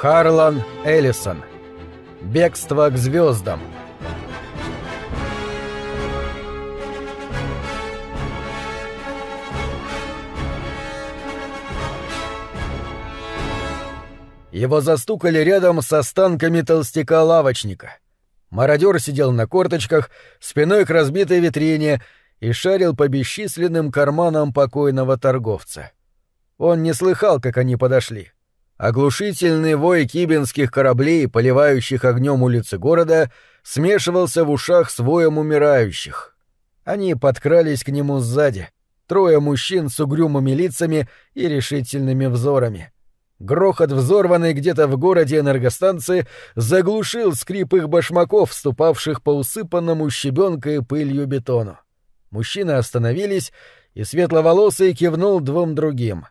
Харлан Эллисон. Бегство к звездам. Его застукали рядом с останками толстяка-лавочника. Мародер сидел на корточках, спиной к разбитой витрине и шарил по бесчисленным карманам покойного торговца. Он не слыхал, как они подошли. Оглушительный вой кибинских кораблей, поливающих огнем улицы города, смешивался в ушах с воем умирающих. Они подкрались к нему сзади, трое мужчин с угрюмыми лицами и решительными взорами — Грохот взорванной где-то в городе энергостанции заглушил скрип их башмаков, вступавших по усыпанному щебенкой пылью бетону. Мужчины остановились, и светловолосый кивнул двум другим.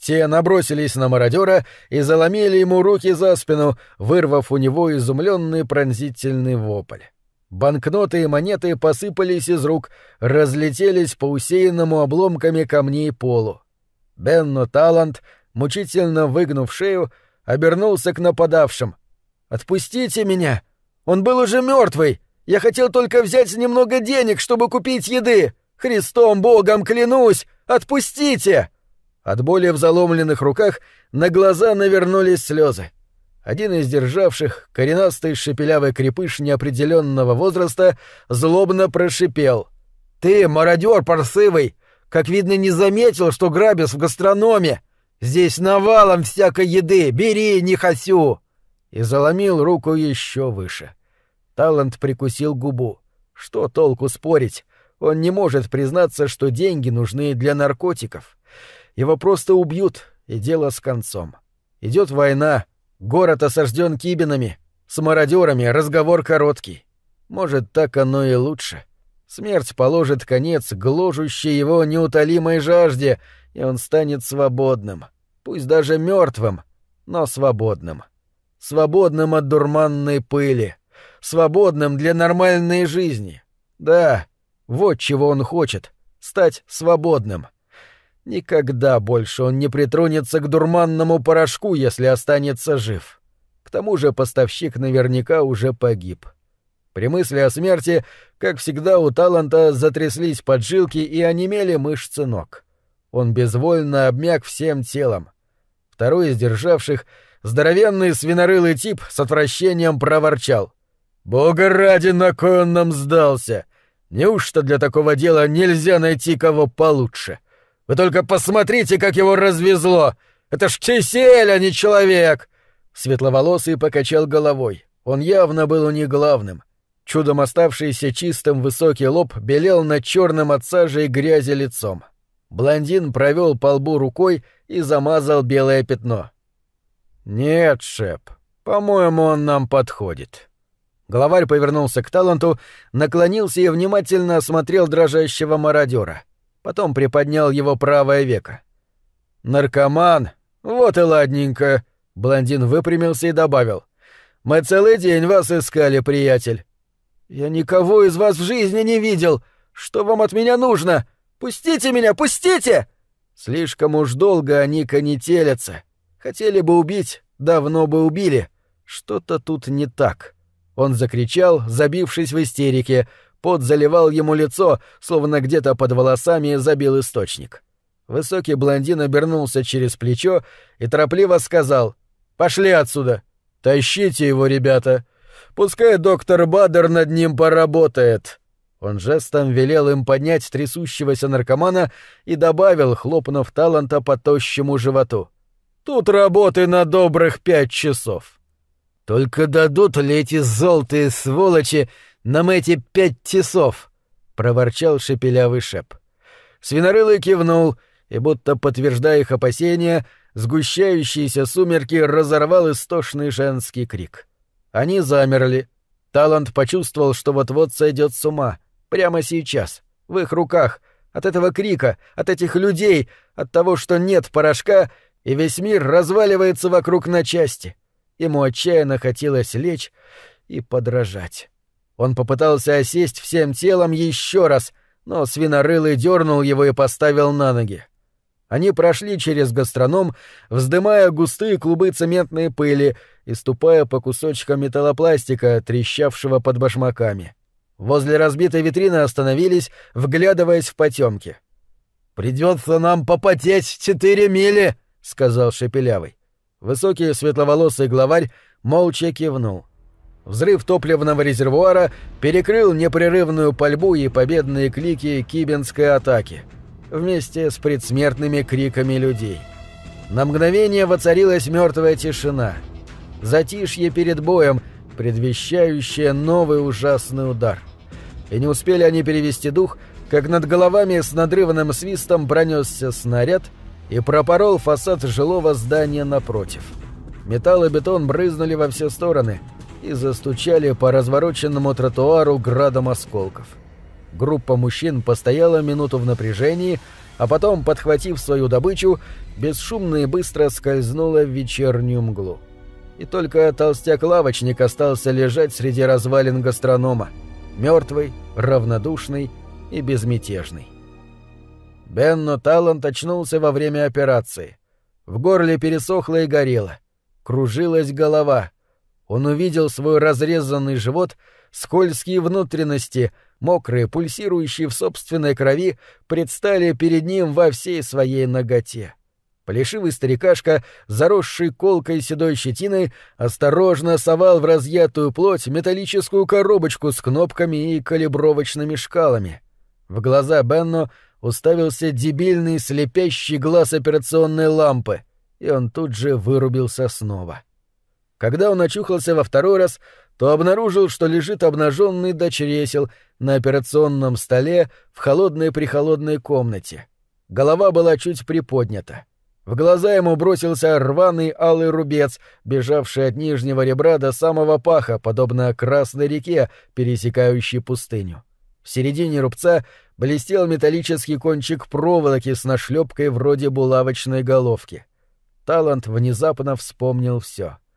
Те набросились на мародера и заломили ему руки за спину, вырвав у него изумленный пронзительный вопль. Банкноты и монеты посыпались из рук, разлетелись по усеянному обломками камней полу. Бенно Талант — мучительно выгнув шею, обернулся к нападавшим. «Отпустите меня! Он был уже мертвый! Я хотел только взять немного денег, чтобы купить еды! Христом Богом клянусь! Отпустите!» От боли в заломленных руках на глаза навернулись слезы. Один из державших, коренастый шепелявый крепыш неопределенного возраста, злобно прошипел. «Ты, мародер парсывый, как видно, не заметил, что грабишь в гастрономе. Здесь навалом всякой еды, бери, не хасю!» И заломил руку еще выше. Талант прикусил губу. Что толку спорить? Он не может признаться, что деньги нужны для наркотиков. Его просто убьют, и дело с концом. Идет война, город осажден кибинами, с мародерами разговор короткий. Может, так оно и лучше. Смерть положит конец гложущей его неутолимой жажде — и он станет свободным, пусть даже мертвым, но свободным. Свободным от дурманной пыли, свободным для нормальной жизни. Да, вот чего он хочет — стать свободным. Никогда больше он не притронется к дурманному порошку, если останется жив. К тому же поставщик наверняка уже погиб. При мысли о смерти, как всегда, у Таланта затряслись поджилки и онемели мышцы ног. Он безвольно обмяк всем телом. Второй из державших, здоровенный свинорылый тип с отвращением проворчал. «Бога ради, на кой он нам сдался? Неужто для такого дела нельзя найти кого получше? Вы только посмотрите, как его развезло! Это ж Чесель, а не человек!» Светловолосый покачал головой. Он явно был у них главным. Чудом оставшийся чистым высокий лоб белел над черным от сажи и грязи лицом. Блондин провел по лбу рукой и замазал белое пятно. «Нет, Шеп, по-моему, он нам подходит». Главарь повернулся к Таланту, наклонился и внимательно осмотрел дрожащего мародера. Потом приподнял его правое веко. «Наркоман? Вот и ладненько!» Блондин выпрямился и добавил. «Мы целый день вас искали, приятель». «Я никого из вас в жизни не видел! Что вам от меня нужно?» Пустите меня, пустите!» Слишком уж долго они конетелятся. Хотели бы убить, давно бы убили. Что-то тут не так. Он закричал, забившись в истерике. Пот заливал ему лицо, словно где-то под волосами забил источник. Высокий блондин обернулся через плечо и торопливо сказал «Пошли отсюда! Тащите его, ребята! Пускай доктор Бадер над ним поработает!» Он жестом велел им поднять трясущегося наркомана и добавил, хлопнув таланта по тощему животу. «Тут работы на добрых пять часов». «Только дадут ли эти золотые сволочи нам эти пять часов?» — проворчал шепелявый шеп. Свинорылый кивнул, и, будто подтверждая их опасения, сгущающиеся сумерки разорвал истошный женский крик. Они замерли. Талант почувствовал, что вот-вот сойдет с ума — Прямо сейчас, в их руках, от этого крика, от этих людей, от того, что нет порошка, и весь мир разваливается вокруг на части. Ему отчаянно хотелось лечь и подражать. Он попытался осесть всем телом еще раз, но свинорылый дернул его и поставил на ноги. Они прошли через гастроном, вздымая густые клубы цементной пыли и ступая по кусочкам металлопластика, трещавшего под башмаками. Возле разбитой витрины остановились, вглядываясь в потемки. «Придется нам попотеть четыре мили!» — сказал Шепелявый. Высокий светловолосый главарь молча кивнул. Взрыв топливного резервуара перекрыл непрерывную пальбу и победные клики кибинской атаки — вместе с предсмертными криками людей. На мгновение воцарилась мертвая тишина. Затишье перед боем, предвещающее новый ужасный удар. И не успели они перевести дух, как над головами с надрывным свистом пронесся снаряд и пропорол фасад жилого здания напротив. Металл и бетон брызнули во все стороны и застучали по развороченному тротуару градом осколков. Группа мужчин постояла минуту в напряжении, а потом, подхватив свою добычу, бесшумно и быстро скользнула в вечернюю мглу. И только толстяк-лавочник остался лежать среди развалин гастронома, мертвый, равнодушный и безмятежный. Бенно Талант очнулся во время операции. В горле пересохло и горело. Кружилась голова. Он увидел свой разрезанный живот, скользкие внутренности — мокрые, пульсирующие в собственной крови, предстали перед ним во всей своей ноготе. Плешивый старикашка, заросший колкой седой щетиной, осторожно совал в разъятую плоть металлическую коробочку с кнопками и калибровочными шкалами. В глаза Бенно уставился дебильный слепящий глаз операционной лампы, и он тут же вырубился снова. Когда он очухался во второй раз, то обнаружил, что лежит обнаженный до чресел на операционном столе в холодной-прихолодной комнате. Голова была чуть приподнята. В глаза ему бросился рваный алый рубец, бежавший от нижнего ребра до самого паха, подобно Красной реке, пересекающей пустыню. В середине рубца блестел металлический кончик проволоки с нашлепкой вроде булавочной головки. Талант внезапно вспомнил все. —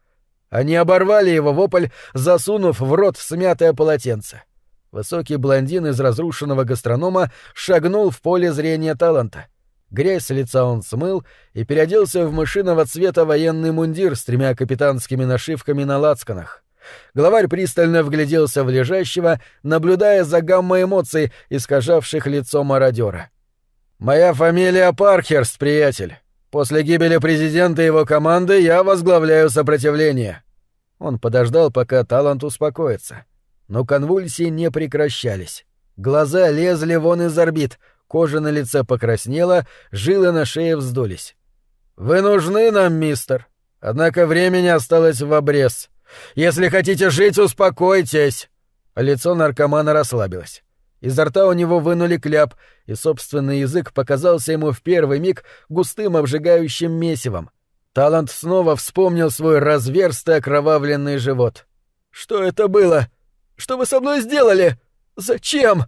они оборвали его вопль, засунув в рот смятое полотенце. Высокий блондин из разрушенного гастронома шагнул в поле зрения таланта. Грязь с лица он смыл и переоделся в мышиного цвета военный мундир с тремя капитанскими нашивками на лацканах. Главарь пристально вгляделся в лежащего, наблюдая за гаммой эмоций, искажавших лицо мародера. «Моя фамилия Пархерст, приятель. После гибели президента и его команды я возглавляю сопротивление. Он подождал, пока талант успокоится. Но конвульсии не прекращались. Глаза лезли вон из орбит, кожа на лице покраснела, жилы на шее вздулись. «Вы нужны нам, мистер. Однако времени осталось в обрез. Если хотите жить, успокойтесь!» Лицо наркомана расслабилось. Изо рта у него вынули кляп, и собственный язык показался ему в первый миг густым обжигающим месивом. Талант снова вспомнил свой разверстый окровавленный живот. «Что это было? Что вы со мной сделали? Зачем?»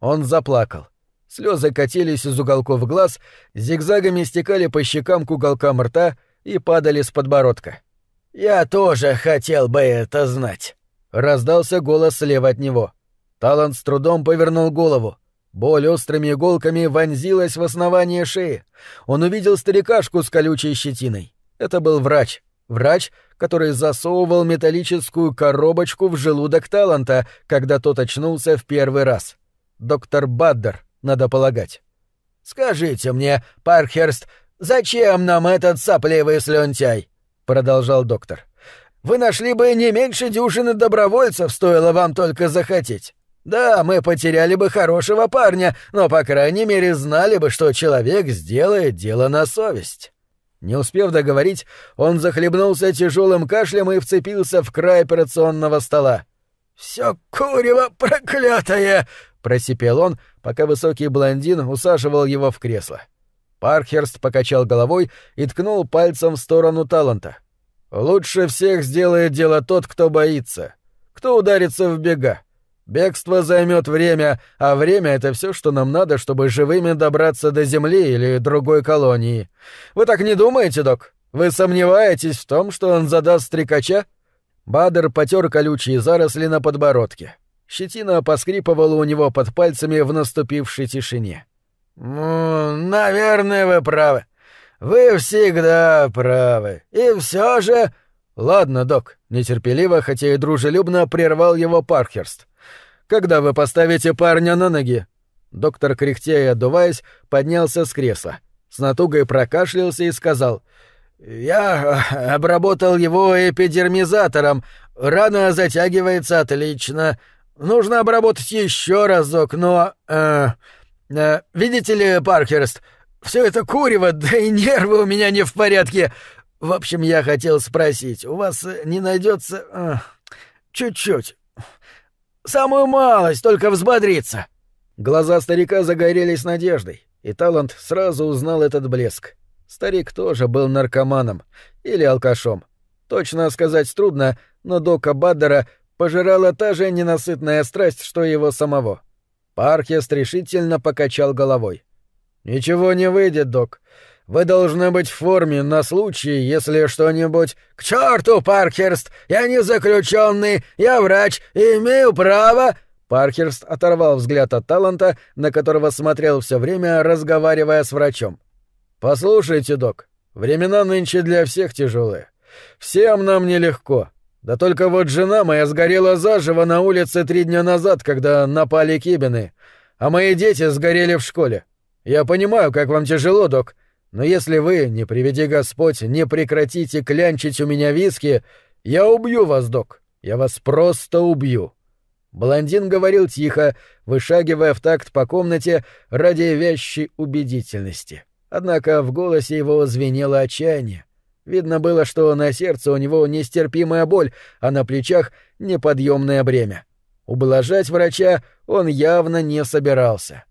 Он заплакал. Слезы катились из уголков глаз, зигзагами стекали по щекам к уголкам рта и падали с подбородка. «Я тоже хотел бы это знать», — раздался голос слева от него. Талант с трудом повернул голову. Боль острыми иголками вонзилась в основание шеи. Он увидел старикашку с колючей щетиной. Это был врач. Врач, который засовывал металлическую коробочку в желудок Таланта, когда тот очнулся в первый раз. Доктор Баддер, надо полагать. «Скажите мне, Пархерст, зачем нам этот сопливый слюнтяй?» — продолжал доктор. «Вы нашли бы не меньше дюжины добровольцев, стоило вам только захотеть. Да, мы потеряли бы хорошего парня, но, по крайней мере, знали бы, что человек сделает дело на совесть». Не успев договорить, он захлебнулся тяжелым кашлем и вцепился в край операционного стола. «Все курево проклятое!» — просипел он, пока высокий блондин усаживал его в кресло. Пархерст покачал головой и ткнул пальцем в сторону таланта. «Лучше всех сделает дело тот, кто боится. Кто ударится в бега. Бегство займет время, а время — это все, что нам надо, чтобы живыми добраться до Земли или другой колонии. Вы так не думаете, док? Вы сомневаетесь в том, что он задаст стрекача?» Бадер потер колючие заросли на подбородке. Щетина поскрипывала у него под пальцами в наступившей тишине. «Ну, наверное, вы правы. Вы всегда правы. И все же...» «Ладно, док», — нетерпеливо, хотя и дружелюбно прервал его Пархерст. «Когда вы поставите парня на ноги?» Доктор, кряхтя и отдуваясь, поднялся с кресла. С натугой прокашлялся и сказал. «Я обработал его эпидермизатором. Рана затягивается отлично. Нужно обработать еще разок, но... Э, э, видите ли, Паркерст, все это курево, да и нервы у меня не в порядке. В общем, я хотел спросить, у вас не найдется э, чуть-чуть, самую малость, только взбодриться?» Глаза старика загорелись надеждой, и Талант сразу узнал этот блеск. Старик тоже был наркоманом или алкашом. Точно сказать трудно, но Дока Баддера пожирала та же ненасытная страсть, что и его самого. Паркерст решительно покачал головой. «Ничего не выйдет, док. Вы должны быть в форме на случай, если что-нибудь... К черту, Паркерст! Я не заключенный, я врач имею право...» Паркерст оторвал взгляд от таланта, на которого смотрел все время, разговаривая с врачом. «Послушайте, док, времена нынче для всех тяжелые. Всем нам нелегко. Да только вот жена моя сгорела заживо на улице три дня назад, когда напали кибины, а мои дети сгорели в школе. Я понимаю, как вам тяжело, док, но если вы, не приведи Господь, не прекратите клянчить у меня виски, я убью вас, док. Я вас просто убью». Блондин говорил тихо, вышагивая в такт по комнате ради вящей убедительности. Однако в голосе его звенело отчаяние. Видно было, что на сердце у него нестерпимая боль, а на плечах — неподъемное бремя. Ублажать врача он явно не собирался.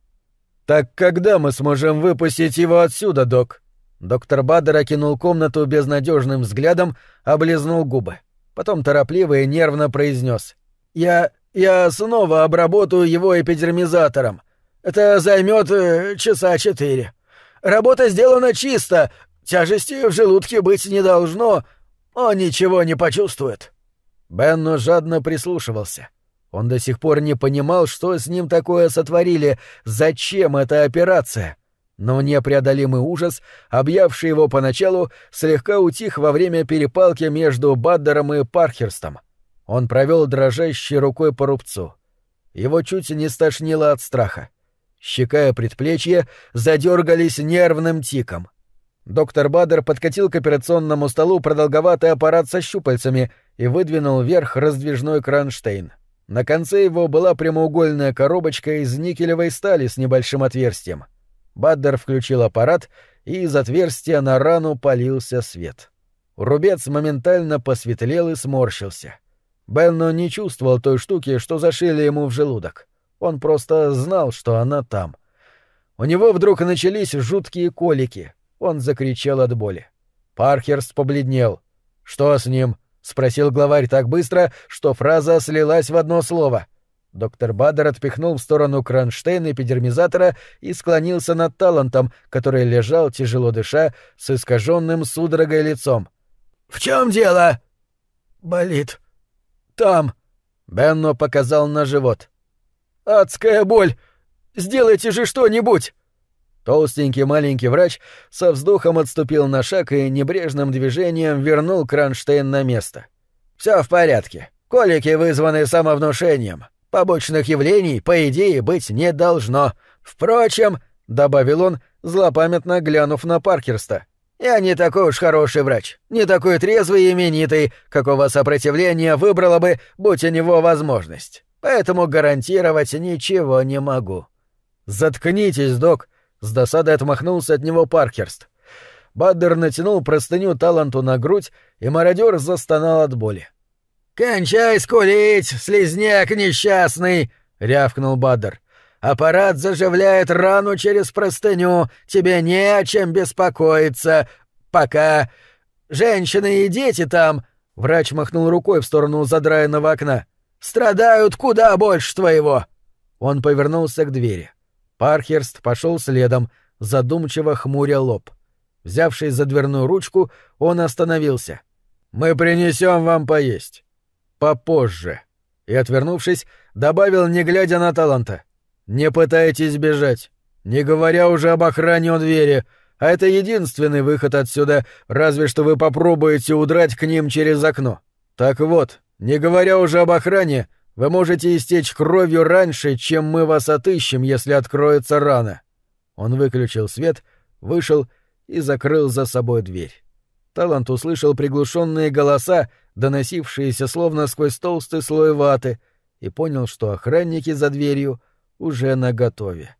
«Так когда мы сможем выпустить его отсюда, док?» Доктор Баддер окинул комнату безнадежным взглядом, облизнул губы. Потом торопливо и нервно произнес: «Я я снова обработаю его эпидермизатором. Это займет э, часа четыре. Работа сделана чисто, тяжести в желудке быть не должно. Он ничего не почувствует». Бенно жадно прислушивался. Он до сих пор не понимал, что с ним такое сотворили, зачем эта операция. Но непреодолимый ужас, объявший его поначалу, слегка утих во время перепалки между Баддером и Пархерстом. Он провел дрожащей рукой по рубцу. Его чуть не стошнило от страха. Щека и предплечье задергались нервным тиком. Доктор Бадер подкатил к операционному столу продолговатый аппарат со щупальцами и выдвинул вверх раздвижной кронштейн. На конце его была прямоугольная коробочка из никелевой стали с небольшим отверстием. Баддер включил аппарат, и из отверстия на рану полился свет. Рубец моментально посветлел и сморщился. Бенно не чувствовал той штуки, что зашили ему в желудок. Он просто знал, что она там. У него вдруг начались жуткие колики. Он закричал от боли. Пархерст побледнел. «Что с ним?» — спросил главарь так быстро, что фраза слилась в одно слово. Доктор Бадер отпихнул в сторону кронштейна эпидермизатора и склонился над талантом, который лежал, тяжело дыша, с искаженным судорогой лицом. «В чем дело?» «Болит», там!» Бенно показал на живот. «Адская боль! Сделайте же что-нибудь!» Толстенький маленький врач со вздохом отступил на шаг и небрежным движением вернул кронштейн на место. «Все в порядке. Колики вызваны самовнушением. Побочных явлений, по идее, быть не должно. Впрочем, — добавил он, злопамятно глянув на Паркерста, я не такой уж хороший врач, не такой трезвый и именитый, какого сопротивления выбрала бы, будь у него возможность. Поэтому гарантировать ничего не могу. Заткнитесь, док, с досадой отмахнулся от него Паркерст. Баддер натянул простыню таланту на грудь, и мародер застонал от боли. «Кончай скулить, слезняк несчастный!» — рявкнул Баддер. Аппарат заживляет рану через простыню. Тебе не о чем беспокоиться. Пока. Женщины и дети там...» Врач махнул рукой в сторону задраенного окна. «Страдают куда больше твоего!» Он повернулся к двери. Пархерст пошел следом, задумчиво хмуря лоб. Взявшись за дверную ручку, он остановился. «Мы принесем вам поесть. Попозже». И, отвернувшись, добавил, не глядя на таланта. «Не пытайтесь бежать. Не говоря уже об охране у двери, а это единственный выход отсюда, разве что вы попробуете удрать к ним через окно. Так вот, не говоря уже об охране, вы можете истечь кровью раньше, чем мы вас отыщем, если откроется рана. Он выключил свет, вышел и закрыл за собой дверь. Талант услышал приглушенные голоса, доносившиеся словно сквозь толстый слой ваты, и понял, что охранники за дверью уже наготове.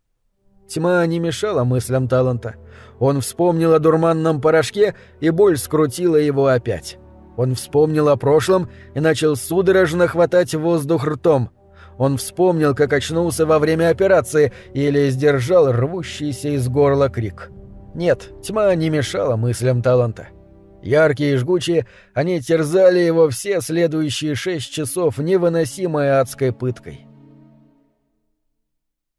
Тьма не мешала мыслям Таланта. Он вспомнил о дурманном порошке, и боль скрутила его опять. Он вспомнил о прошлом и начал судорожно хватать воздух ртом. Он вспомнил, как очнулся во время операции или сдержал рвущийся из горла крик. Нет, тьма не мешала мыслям таланта. Яркие и жгучие, они терзали его все следующие шесть часов невыносимой адской пыткой.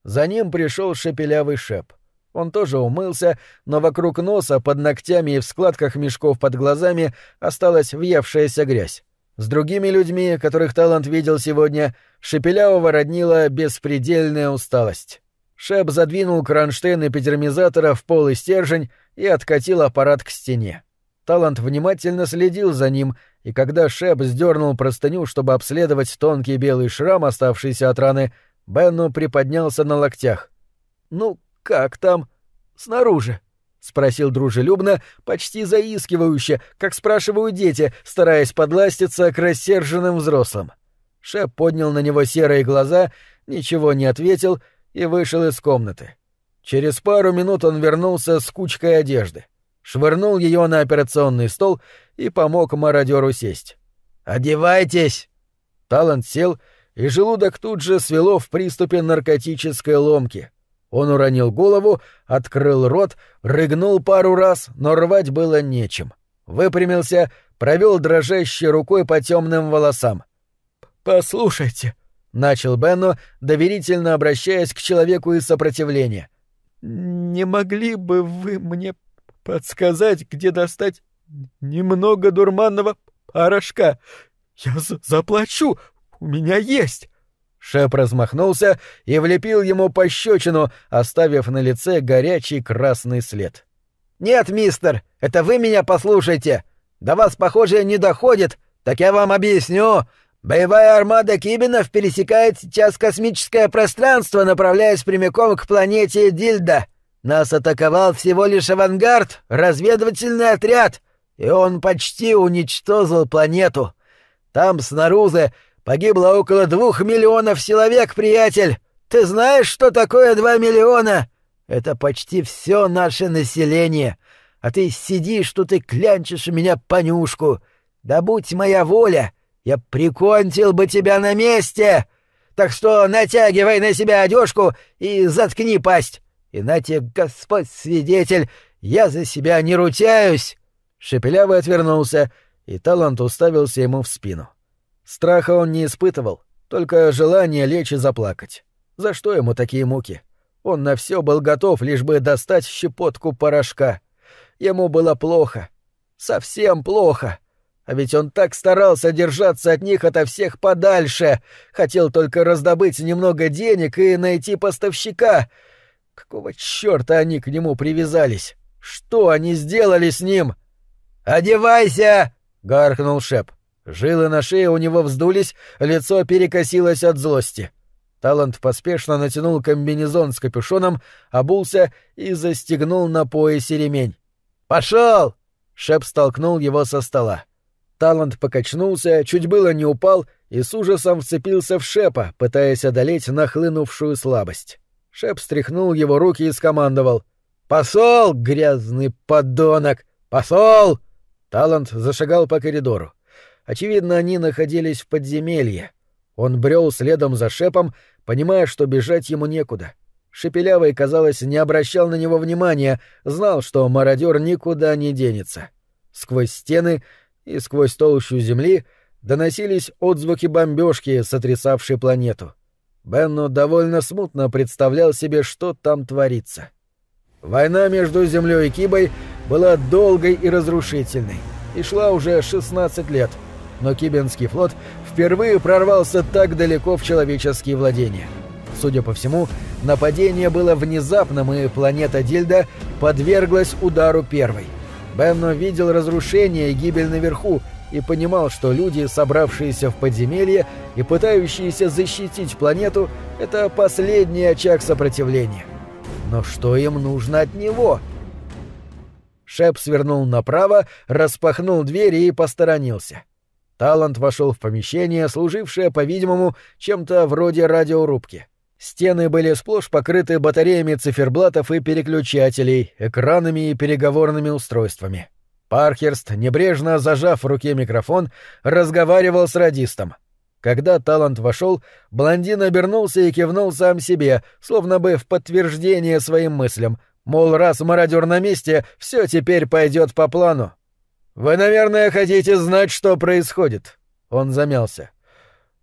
За ним пришел шепелявый шеп. Он тоже умылся, но вокруг носа, под ногтями и в складках мешков под глазами осталась въевшаяся грязь. С другими людьми, которых Талант видел сегодня, Шепелявого роднила беспредельная усталость. Шеп задвинул кронштейн эпидермизатора в полый стержень и откатил аппарат к стене. Талант внимательно следил за ним, и когда Шеп сдернул простыню, чтобы обследовать тонкий белый шрам, оставшийся от раны, Бенну приподнялся на локтях. «Ну, как там? Снаружи?» — спросил дружелюбно, почти заискивающе, как спрашивают дети, стараясь подластиться к рассерженным взрослым. Шеп поднял на него серые глаза, ничего не ответил и вышел из комнаты. Через пару минут он вернулся с кучкой одежды, швырнул ее на операционный стол и помог мародеру сесть. «Одевайтесь!» Талант сел, и желудок тут же свело в приступе наркотической ломки — он уронил голову, открыл рот, рыгнул пару раз, но рвать было нечем. Выпрямился, провел дрожащей рукой по темным волосам. «Послушайте», — начал Бенно, доверительно обращаясь к человеку из сопротивления. «Не могли бы вы мне подсказать, где достать немного дурманного порошка? Я заплачу, у меня есть». Шеп размахнулся и влепил ему пощечину, оставив на лице горячий красный след. «Нет, мистер, это вы меня послушайте! До вас, похоже, не доходит, так я вам объясню. Боевая армада Кибинов пересекает сейчас космическое пространство, направляясь прямиком к планете Дильда. Нас атаковал всего лишь авангард, разведывательный отряд, и он почти уничтожил планету. Там снаружи Погибло около двух миллионов человек, приятель. Ты знаешь, что такое два миллиона? Это почти все наше население. А ты сидишь тут и клянчишь у меня понюшку. Да будь моя воля, я прикончил бы тебя на месте. Так что натягивай на себя одежку и заткни пасть. Иначе, Господь свидетель, я за себя не рутяюсь. Шепелявый отвернулся, и Талант уставился ему в спину. — Страха он не испытывал, только желание лечь и заплакать. За что ему такие муки? Он на все был готов, лишь бы достать щепотку порошка. Ему было плохо. Совсем плохо. А ведь он так старался держаться от них ото всех подальше. Хотел только раздобыть немного денег и найти поставщика. Какого чёрта они к нему привязались? Что они сделали с ним? «Одевайся!» — гаркнул Шеп. Жилы на шее у него вздулись, лицо перекосилось от злости. Талант поспешно натянул комбинезон с капюшоном, обулся и застегнул на поясе ремень. «Пошел!» — Шеп столкнул его со стола. Талант покачнулся, чуть было не упал и с ужасом вцепился в Шепа, пытаясь одолеть нахлынувшую слабость. Шеп стряхнул его руки и скомандовал. «Посол, грязный подонок! Посол!» Талант зашагал по коридору. Очевидно, они находились в подземелье. Он брел следом за шепом, понимая, что бежать ему некуда. Шепелявый, казалось, не обращал на него внимания, знал, что мародер никуда не денется. Сквозь стены и сквозь толщу земли доносились отзвуки бомбежки, сотрясавшей планету. Бенно довольно смутно представлял себе, что там творится. Война между Землей и Кибой была долгой и разрушительной, и шла уже 16 лет — но Кибенский флот впервые прорвался так далеко в человеческие владения. Судя по всему, нападение было внезапным, и планета Дильда подверглась удару первой. Бенно видел разрушение и гибель наверху и понимал, что люди, собравшиеся в подземелье и пытающиеся защитить планету, это последний очаг сопротивления. Но что им нужно от него? Шеп свернул направо, распахнул дверь и посторонился. Талант вошел в помещение, служившее, по-видимому, чем-то вроде радиорубки. Стены были сплошь покрыты батареями циферблатов и переключателей, экранами и переговорными устройствами. Пархерст, небрежно зажав в руке микрофон, разговаривал с радистом. Когда Талант вошел, блондин обернулся и кивнул сам себе, словно бы в подтверждение своим мыслям, мол, раз мародер на месте, все теперь пойдет по плану. «Вы, наверное, хотите знать, что происходит?» Он замялся.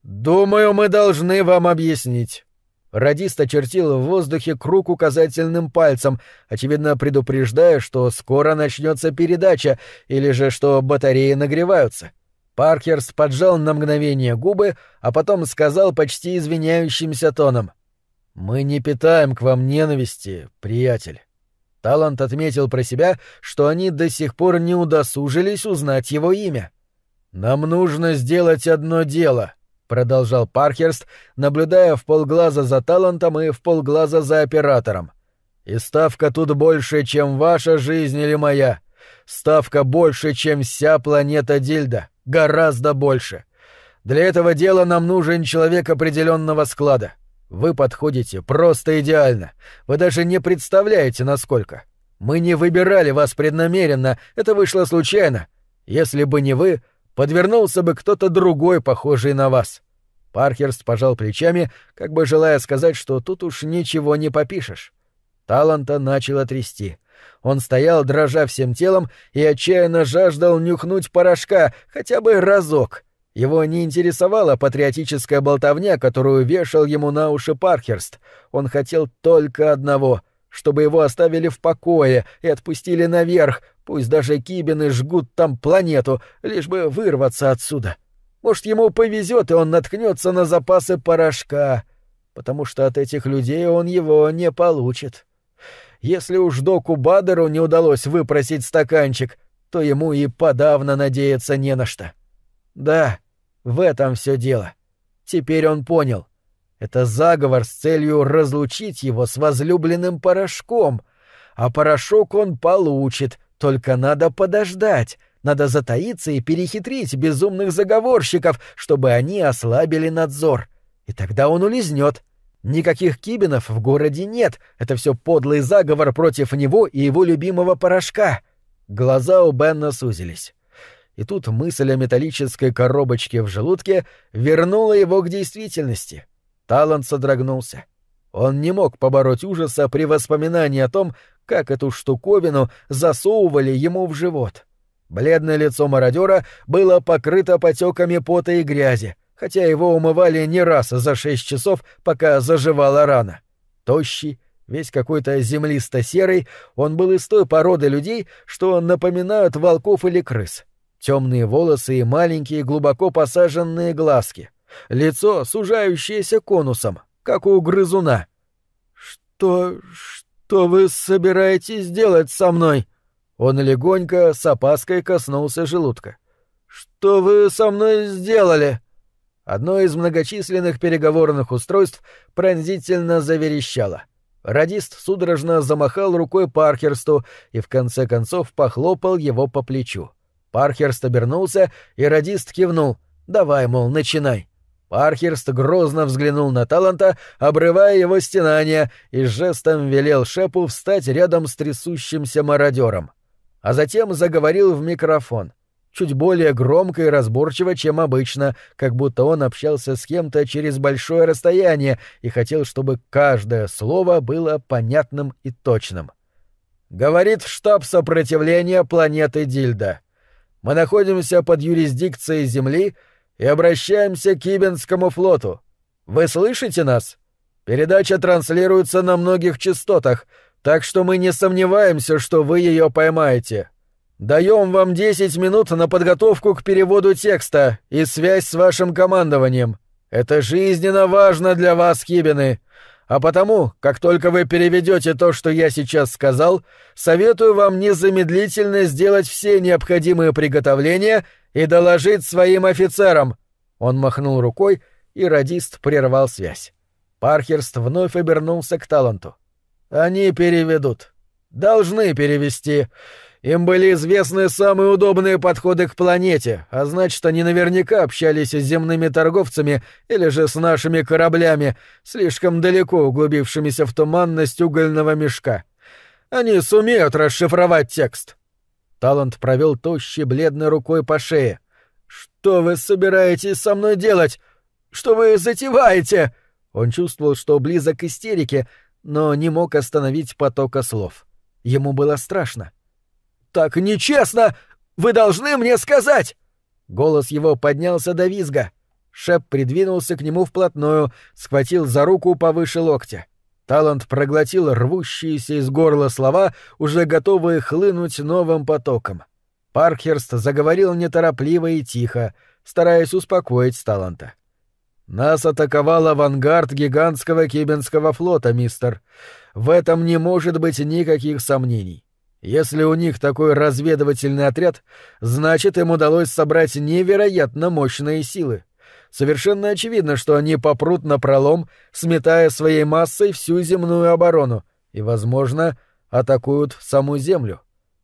«Думаю, мы должны вам объяснить». Радист очертил в воздухе круг указательным пальцем, очевидно предупреждая, что скоро начнется передача или же что батареи нагреваются. Паркерст поджал на мгновение губы, а потом сказал почти извиняющимся тоном. «Мы не питаем к вам ненависти, приятель». Талант отметил про себя, что они до сих пор не удосужились узнать его имя. «Нам нужно сделать одно дело», — продолжал Паркерст, наблюдая в полглаза за талантом и в полглаза за оператором. «И ставка тут больше, чем ваша жизнь или моя. Ставка больше, чем вся планета Дильда. Гораздо больше. Для этого дела нам нужен человек определенного склада. Вы подходите просто идеально. Вы даже не представляете, насколько. Мы не выбирали вас преднамеренно, это вышло случайно. Если бы не вы, подвернулся бы кто-то другой, похожий на вас. Паркерст пожал плечами, как бы желая сказать, что тут уж ничего не попишешь. Таланта начало трясти. Он стоял, дрожа всем телом, и отчаянно жаждал нюхнуть порошка хотя бы разок. Его не интересовала патриотическая болтовня, которую вешал ему на уши Паркерст. Он хотел только одного — чтобы его оставили в покое и отпустили наверх, пусть даже кибины жгут там планету, лишь бы вырваться отсюда. Может, ему повезет, и он наткнется на запасы порошка, потому что от этих людей он его не получит. Если уж доку Бадеру не удалось выпросить стаканчик, то ему и подавно надеяться не на что. Да, в этом все дело. Теперь он понял — это заговор с целью разлучить его с возлюбленным порошком. А порошок он получит, только надо подождать. Надо затаиться и перехитрить безумных заговорщиков, чтобы они ослабили надзор. И тогда он улизнет. Никаких кибинов в городе нет. Это все подлый заговор против него и его любимого порошка. Глаза у Бенна сузились. И тут мысль о металлической коробочке в желудке вернула его к действительности — Талант содрогнулся. Он не мог побороть ужаса при воспоминании о том, как эту штуковину засовывали ему в живот. Бледное лицо мародера было покрыто потеками пота и грязи, хотя его умывали не раз за шесть часов, пока заживала рана. Тощий, весь какой-то землисто-серый, он был из той породы людей, что напоминают волков или крыс. Темные волосы и маленькие глубоко посаженные глазки лицо, сужающееся конусом, как у грызуна. «Что... что вы собираетесь делать со мной?» Он легонько, с опаской коснулся желудка. «Что вы со мной сделали?» Одно из многочисленных переговорных устройств пронзительно заверещало. Радист судорожно замахал рукой Пархерсту и в конце концов похлопал его по плечу. Пархерст обернулся, и радист кивнул. «Давай, мол, начинай». Пархерст грозно взглянул на Таланта, обрывая его стенания, и жестом велел Шепу встать рядом с трясущимся мародером. А затем заговорил в микрофон. Чуть более громко и разборчиво, чем обычно, как будто он общался с кем-то через большое расстояние и хотел, чтобы каждое слово было понятным и точным. Говорит штаб сопротивления планеты Дильда. Мы находимся под юрисдикцией Земли — и обращаемся к Ибенскому флоту. Вы слышите нас? Передача транслируется на многих частотах, так что мы не сомневаемся, что вы ее поймаете. Даем вам 10 минут на подготовку к переводу текста и связь с вашим командованием. Это жизненно важно для вас, Кибины. А потому, как только вы переведете то, что я сейчас сказал, советую вам незамедлительно сделать все необходимые приготовления и доложить своим офицерам. Он махнул рукой, и радист прервал связь. Пархерст вновь обернулся к Таланту. Они переведут. Должны перевести. Им были известны самые удобные подходы к планете, а значит, они наверняка общались с земными торговцами или же с нашими кораблями, слишком далеко углубившимися в туманность угольного мешка. Они сумеют расшифровать текст. Талант провел тощей бледной рукой по шее. «Что вы собираетесь со мной делать? Что вы затеваете?» Он чувствовал, что близок к истерике, но не мог остановить потока слов. Ему было страшно. «Так нечестно! Вы должны мне сказать!» Голос его поднялся до визга. Шеп придвинулся к нему вплотную, схватил за руку повыше локтя. Талант проглотил рвущиеся из горла слова, уже готовые хлынуть новым потоком. Паркхерст заговорил неторопливо и тихо, стараясь успокоить Таланта. «Нас атаковал авангард гигантского кибенского флота, мистер. В этом не может быть никаких сомнений. Если у них такой разведывательный отряд, значит, им удалось собрать невероятно мощные силы. Совершенно очевидно, что они попрут на пролом, сметая своей массой всю земную оборону и, возможно, атакуют саму Землю.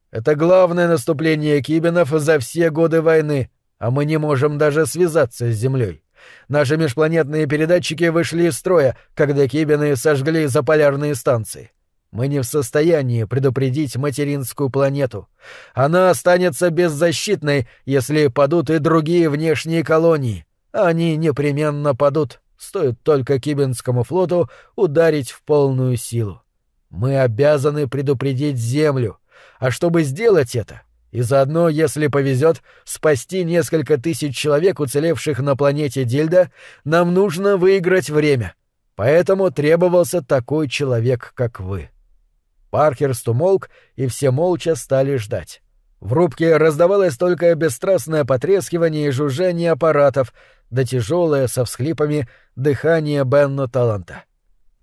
Это главное наступление кибинов за все годы войны, а мы не можем даже связаться с Землей. Наши межпланетные передатчики вышли из строя, когда кибины сожгли заполярные станции. Мы не в состоянии предупредить материнскую планету. Она останется беззащитной, если падут и другие внешние колонии. Они непременно падут, стоит только Кибинскому флоту ударить в полную силу. Мы обязаны предупредить Землю, а чтобы сделать это, и заодно, если повезет, спасти несколько тысяч человек, уцелевших на планете Дильда, нам нужно выиграть время. Поэтому требовался такой человек, как вы. Паркерст умолк, и все молча стали ждать. В рубке раздавалось только бесстрастное потрескивание и жужжание аппаратов, да тяжелое, со всхлипами, дыхание Бенну Таланта.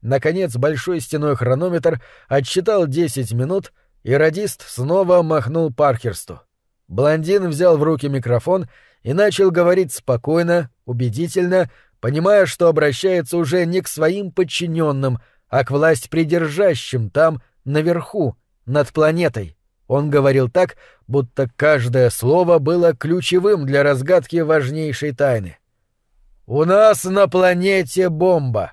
Наконец большой стеной хронометр отсчитал десять минут, и радист снова махнул Паркерсту. Блондин взял в руки микрофон и начал говорить спокойно, убедительно, понимая, что обращается уже не к своим подчиненным, а к власть придержащим там, наверху, над планетой. Он говорил так, будто каждое слово было ключевым для разгадки важнейшей тайны. «У нас на планете бомба.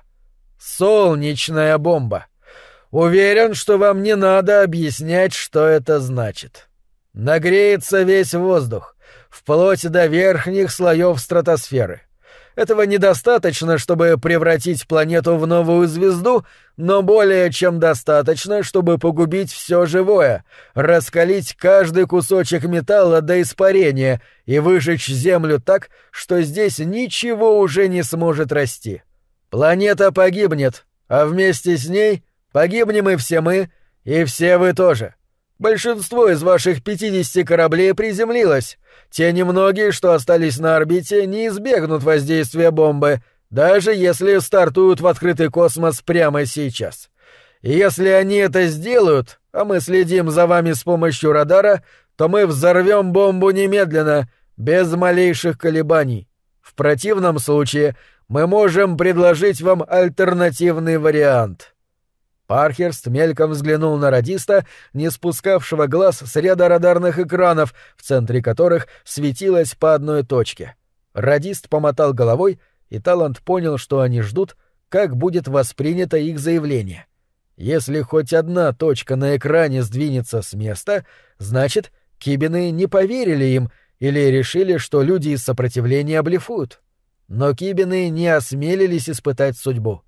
Солнечная бомба. Уверен, что вам не надо объяснять, что это значит. Нагреется весь воздух, вплоть до верхних слоев стратосферы. Этого недостаточно, чтобы превратить планету в новую звезду, но более чем достаточно, чтобы погубить все живое, раскалить каждый кусочек металла до испарения и выжечь Землю так, что здесь ничего уже не сможет расти. Планета погибнет, а вместе с ней погибнем и все мы, и все вы тоже. Большинство из ваших 50 кораблей приземлилось. Те немногие, что остались на орбите, не избегнут воздействия бомбы, даже если стартуют в открытый космос прямо сейчас. И если они это сделают, а мы следим за вами с помощью радара, то мы взорвем бомбу немедленно, без малейших колебаний. В противном случае мы можем предложить вам альтернативный вариант. Пархерст мельком взглянул на радиста, не спускавшего глаз с ряда радарных экранов, в центре которых светилось по одной точке. Радист помотал головой, и Талант понял, что они ждут, как будет воспринято их заявление. Если хоть одна точка на экране сдвинется с места, значит, кибины не поверили им или решили, что люди из сопротивления блефуют. Но кибины не осмелились испытать судьбу.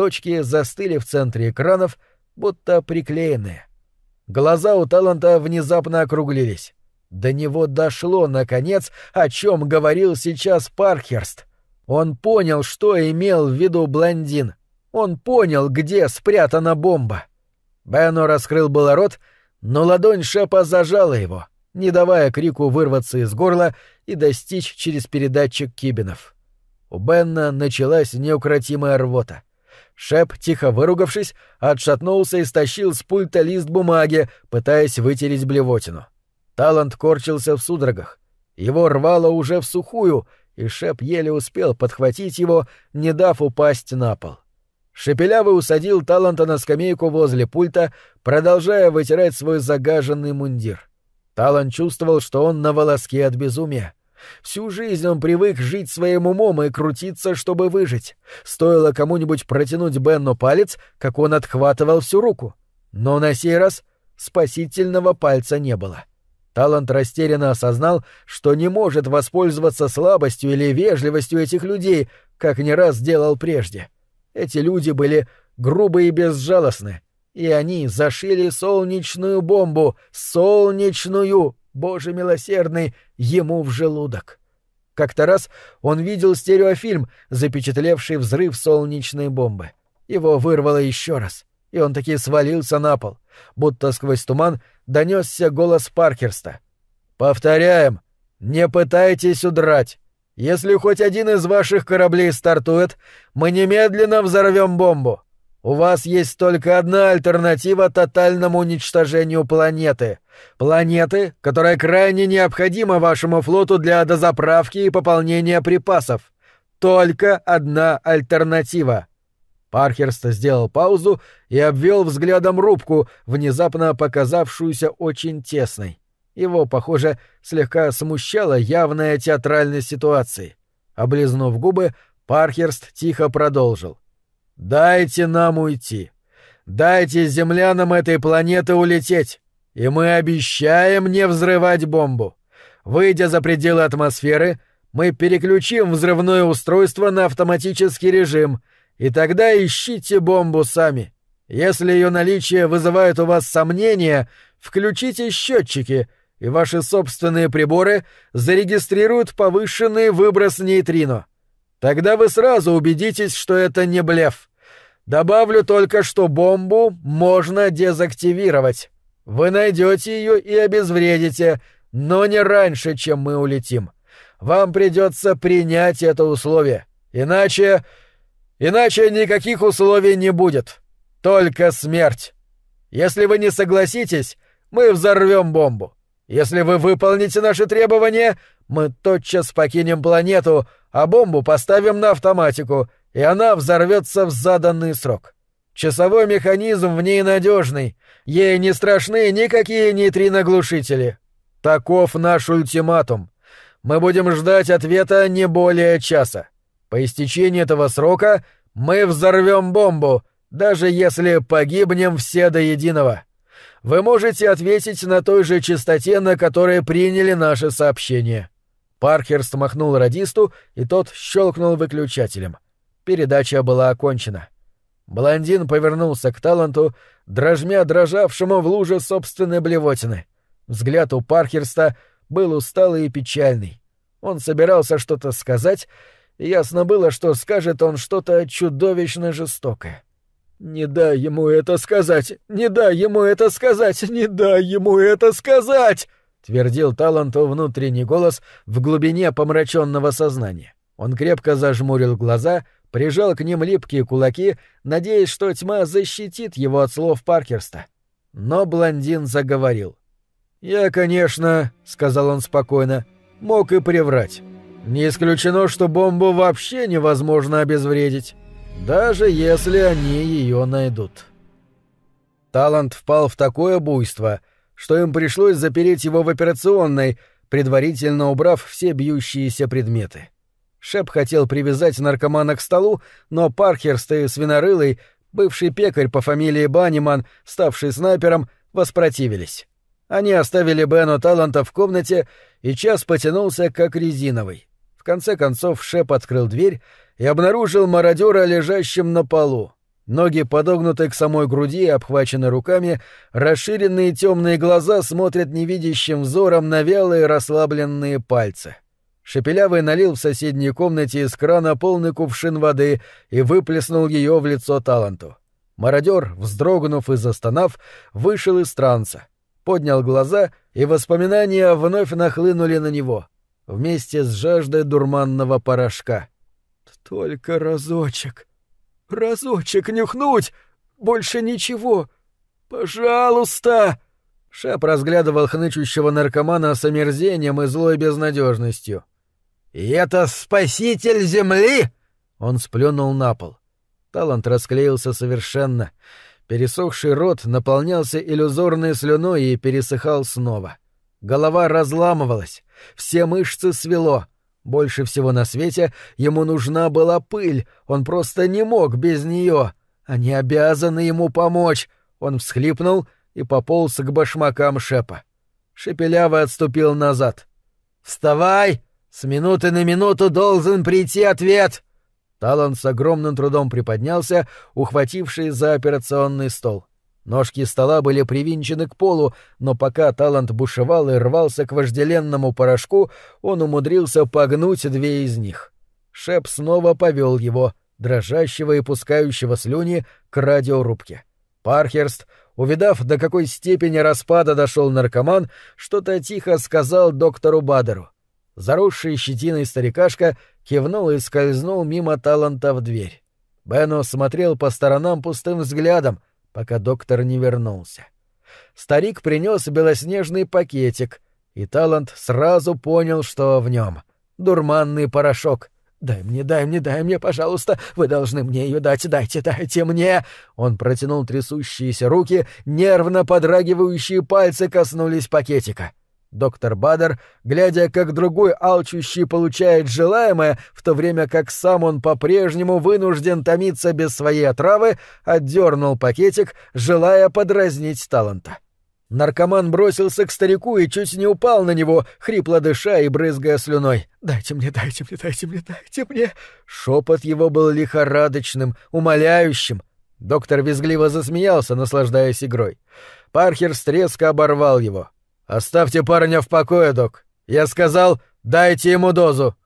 Точки застыли в центре экранов, будто приклеенные. Глаза у Таланта внезапно округлились. До него дошло, наконец, о чем говорил сейчас Пархерст. Он понял, что имел в виду блондин. Он понял, где спрятана бомба. Бено раскрыл было рот, но ладонь Шепа зажала его, не давая крику вырваться из горла и достичь через передатчик кибинов. У Бенна началась неукротимая рвота. Шеп, тихо выругавшись, отшатнулся и стащил с пульта лист бумаги, пытаясь вытереть блевотину. Талант корчился в судорогах. Его рвало уже в сухую, и Шеп еле успел подхватить его, не дав упасть на пол. Шепелявый усадил Таланта на скамейку возле пульта, продолжая вытирать свой загаженный мундир. Талант чувствовал, что он на волоске от безумия. Всю жизнь он привык жить своим умом и крутиться, чтобы выжить. Стоило кому-нибудь протянуть Бенну палец, как он отхватывал всю руку. Но на сей раз спасительного пальца не было. Талант растерянно осознал, что не может воспользоваться слабостью или вежливостью этих людей, как не раз делал прежде. Эти люди были грубы и безжалостны, и они зашили солнечную бомбу, солнечную, боже милосердный, ему в желудок. Как-то раз он видел стереофильм, запечатлевший взрыв солнечной бомбы. Его вырвало еще раз, и он таки свалился на пол, будто сквозь туман донесся голос Паркерста. «Повторяем, не пытайтесь удрать. Если хоть один из ваших кораблей стартует, мы немедленно взорвем бомбу. У вас есть только одна альтернатива тотальному уничтожению планеты. Планеты, которая крайне необходима вашему флоту для дозаправки и пополнения припасов. Только одна альтернатива. Пархерст сделал паузу и обвел взглядом рубку, внезапно показавшуюся очень тесной. Его, похоже, слегка смущала явная театральность ситуации. Облизнув губы, Пархерст тихо продолжил. «Дайте нам уйти. Дайте землянам этой планеты улететь, и мы обещаем не взрывать бомбу. Выйдя за пределы атмосферы, мы переключим взрывное устройство на автоматический режим — и тогда ищите бомбу сами. Если ее наличие вызывает у вас сомнения, включите счетчики, и ваши собственные приборы зарегистрируют повышенный выброс нейтрино. Тогда вы сразу убедитесь, что это не блеф. Добавлю только, что бомбу можно дезактивировать. Вы найдете ее и обезвредите, но не раньше, чем мы улетим. Вам придется принять это условие. Иначе Иначе никаких условий не будет. Только смерть. Если вы не согласитесь, мы взорвем бомбу. Если вы выполните наши требования, мы тотчас покинем планету, а бомбу поставим на автоматику, и она взорвется в заданный срок. Часовой механизм в ней надежный, ей не страшны никакие нейтриноглушители. Таков наш ультиматум. Мы будем ждать ответа не более часа. По истечении этого срока мы взорвем бомбу, даже если погибнем все до единого. Вы можете ответить на той же частоте, на которой приняли наше сообщение». Паркер смахнул радисту, и тот щелкнул выключателем. Передача была окончена. Блондин повернулся к Таланту, дрожмя дрожавшему в луже собственной блевотины. Взгляд у Паркерста был усталый и печальный. Он собирался что-то сказать, Ясно было, что скажет он что-то чудовищно жестокое. «Не дай ему это сказать! Не дай ему это сказать! Не дай ему это сказать!» — твердил Таланту внутренний голос в глубине помраченного сознания. Он крепко зажмурил глаза, прижал к ним липкие кулаки, надеясь, что тьма защитит его от слов Паркерста. Но блондин заговорил. «Я, конечно, — сказал он спокойно, — мог и приврать. Не исключено, что бомбу вообще невозможно обезвредить, даже если они ее найдут. Талант впал в такое буйство, что им пришлось запереть его в операционной, предварительно убрав все бьющиеся предметы. Шеп хотел привязать наркомана к столу, но Пархерст и Свинорылый, бывший пекарь по фамилии Банниман, ставший снайпером, воспротивились. Они оставили Бену Таланта в комнате, и час потянулся как резиновый. В конце концов Шеп открыл дверь и обнаружил мародера лежащим на полу. Ноги подогнуты к самой груди, обхвачены руками, расширенные темные глаза смотрят невидящим взором на вялые расслабленные пальцы. Шепелявый налил в соседней комнате из крана полный кувшин воды и выплеснул ее в лицо Таланту. Мародер, вздрогнув и застонав, вышел из транса, поднял глаза, и воспоминания вновь нахлынули на него — вместе с жаждой дурманного порошка. «Только разочек! Разочек нюхнуть! Больше ничего! Пожалуйста!» Шеп разглядывал хнычущего наркомана с омерзением и злой безнадежностью. «И это спаситель Земли?» Он сплюнул на пол. Талант расклеился совершенно. Пересохший рот наполнялся иллюзорной слюной и пересыхал снова. Голова разламывалась, все мышцы свело. Больше всего на свете ему нужна была пыль, он просто не мог без нее. Они обязаны ему помочь. Он всхлипнул и пополз к башмакам Шепа. Шепелявый отступил назад. «Вставай! С минуты на минуту должен прийти ответ!» Талант с огромным трудом приподнялся, ухватившись за операционный стол. Ножки стола были привинчены к полу, но пока Талант бушевал и рвался к вожделенному порошку, он умудрился погнуть две из них. Шеп снова повел его, дрожащего и пускающего слюни, к радиорубке. Пархерст, увидав, до какой степени распада дошел наркоман, что-то тихо сказал доктору Бадеру. Заросший щетиной старикашка кивнул и скользнул мимо таланта в дверь. Бено смотрел по сторонам пустым взглядом, пока доктор не вернулся. Старик принес белоснежный пакетик, и талант сразу понял, что в нем дурманный порошок. «Дай мне, дай мне, дай мне, пожалуйста! Вы должны мне ее дать, дайте, дайте мне!» Он протянул трясущиеся руки, нервно подрагивающие пальцы коснулись пакетика. Доктор Бадер, глядя, как другой алчущий получает желаемое, в то время как сам он по-прежнему вынужден томиться без своей отравы, отдернул пакетик, желая подразнить таланта. Наркоман бросился к старику и чуть не упал на него, хрипло дыша и брызгая слюной. «Дайте мне, дайте мне, дайте мне, дайте мне!» Шепот его был лихорадочным, умоляющим. Доктор визгливо засмеялся, наслаждаясь игрой. Пархер резко оборвал его. «Оставьте парня в покое, док. Я сказал, дайте ему дозу».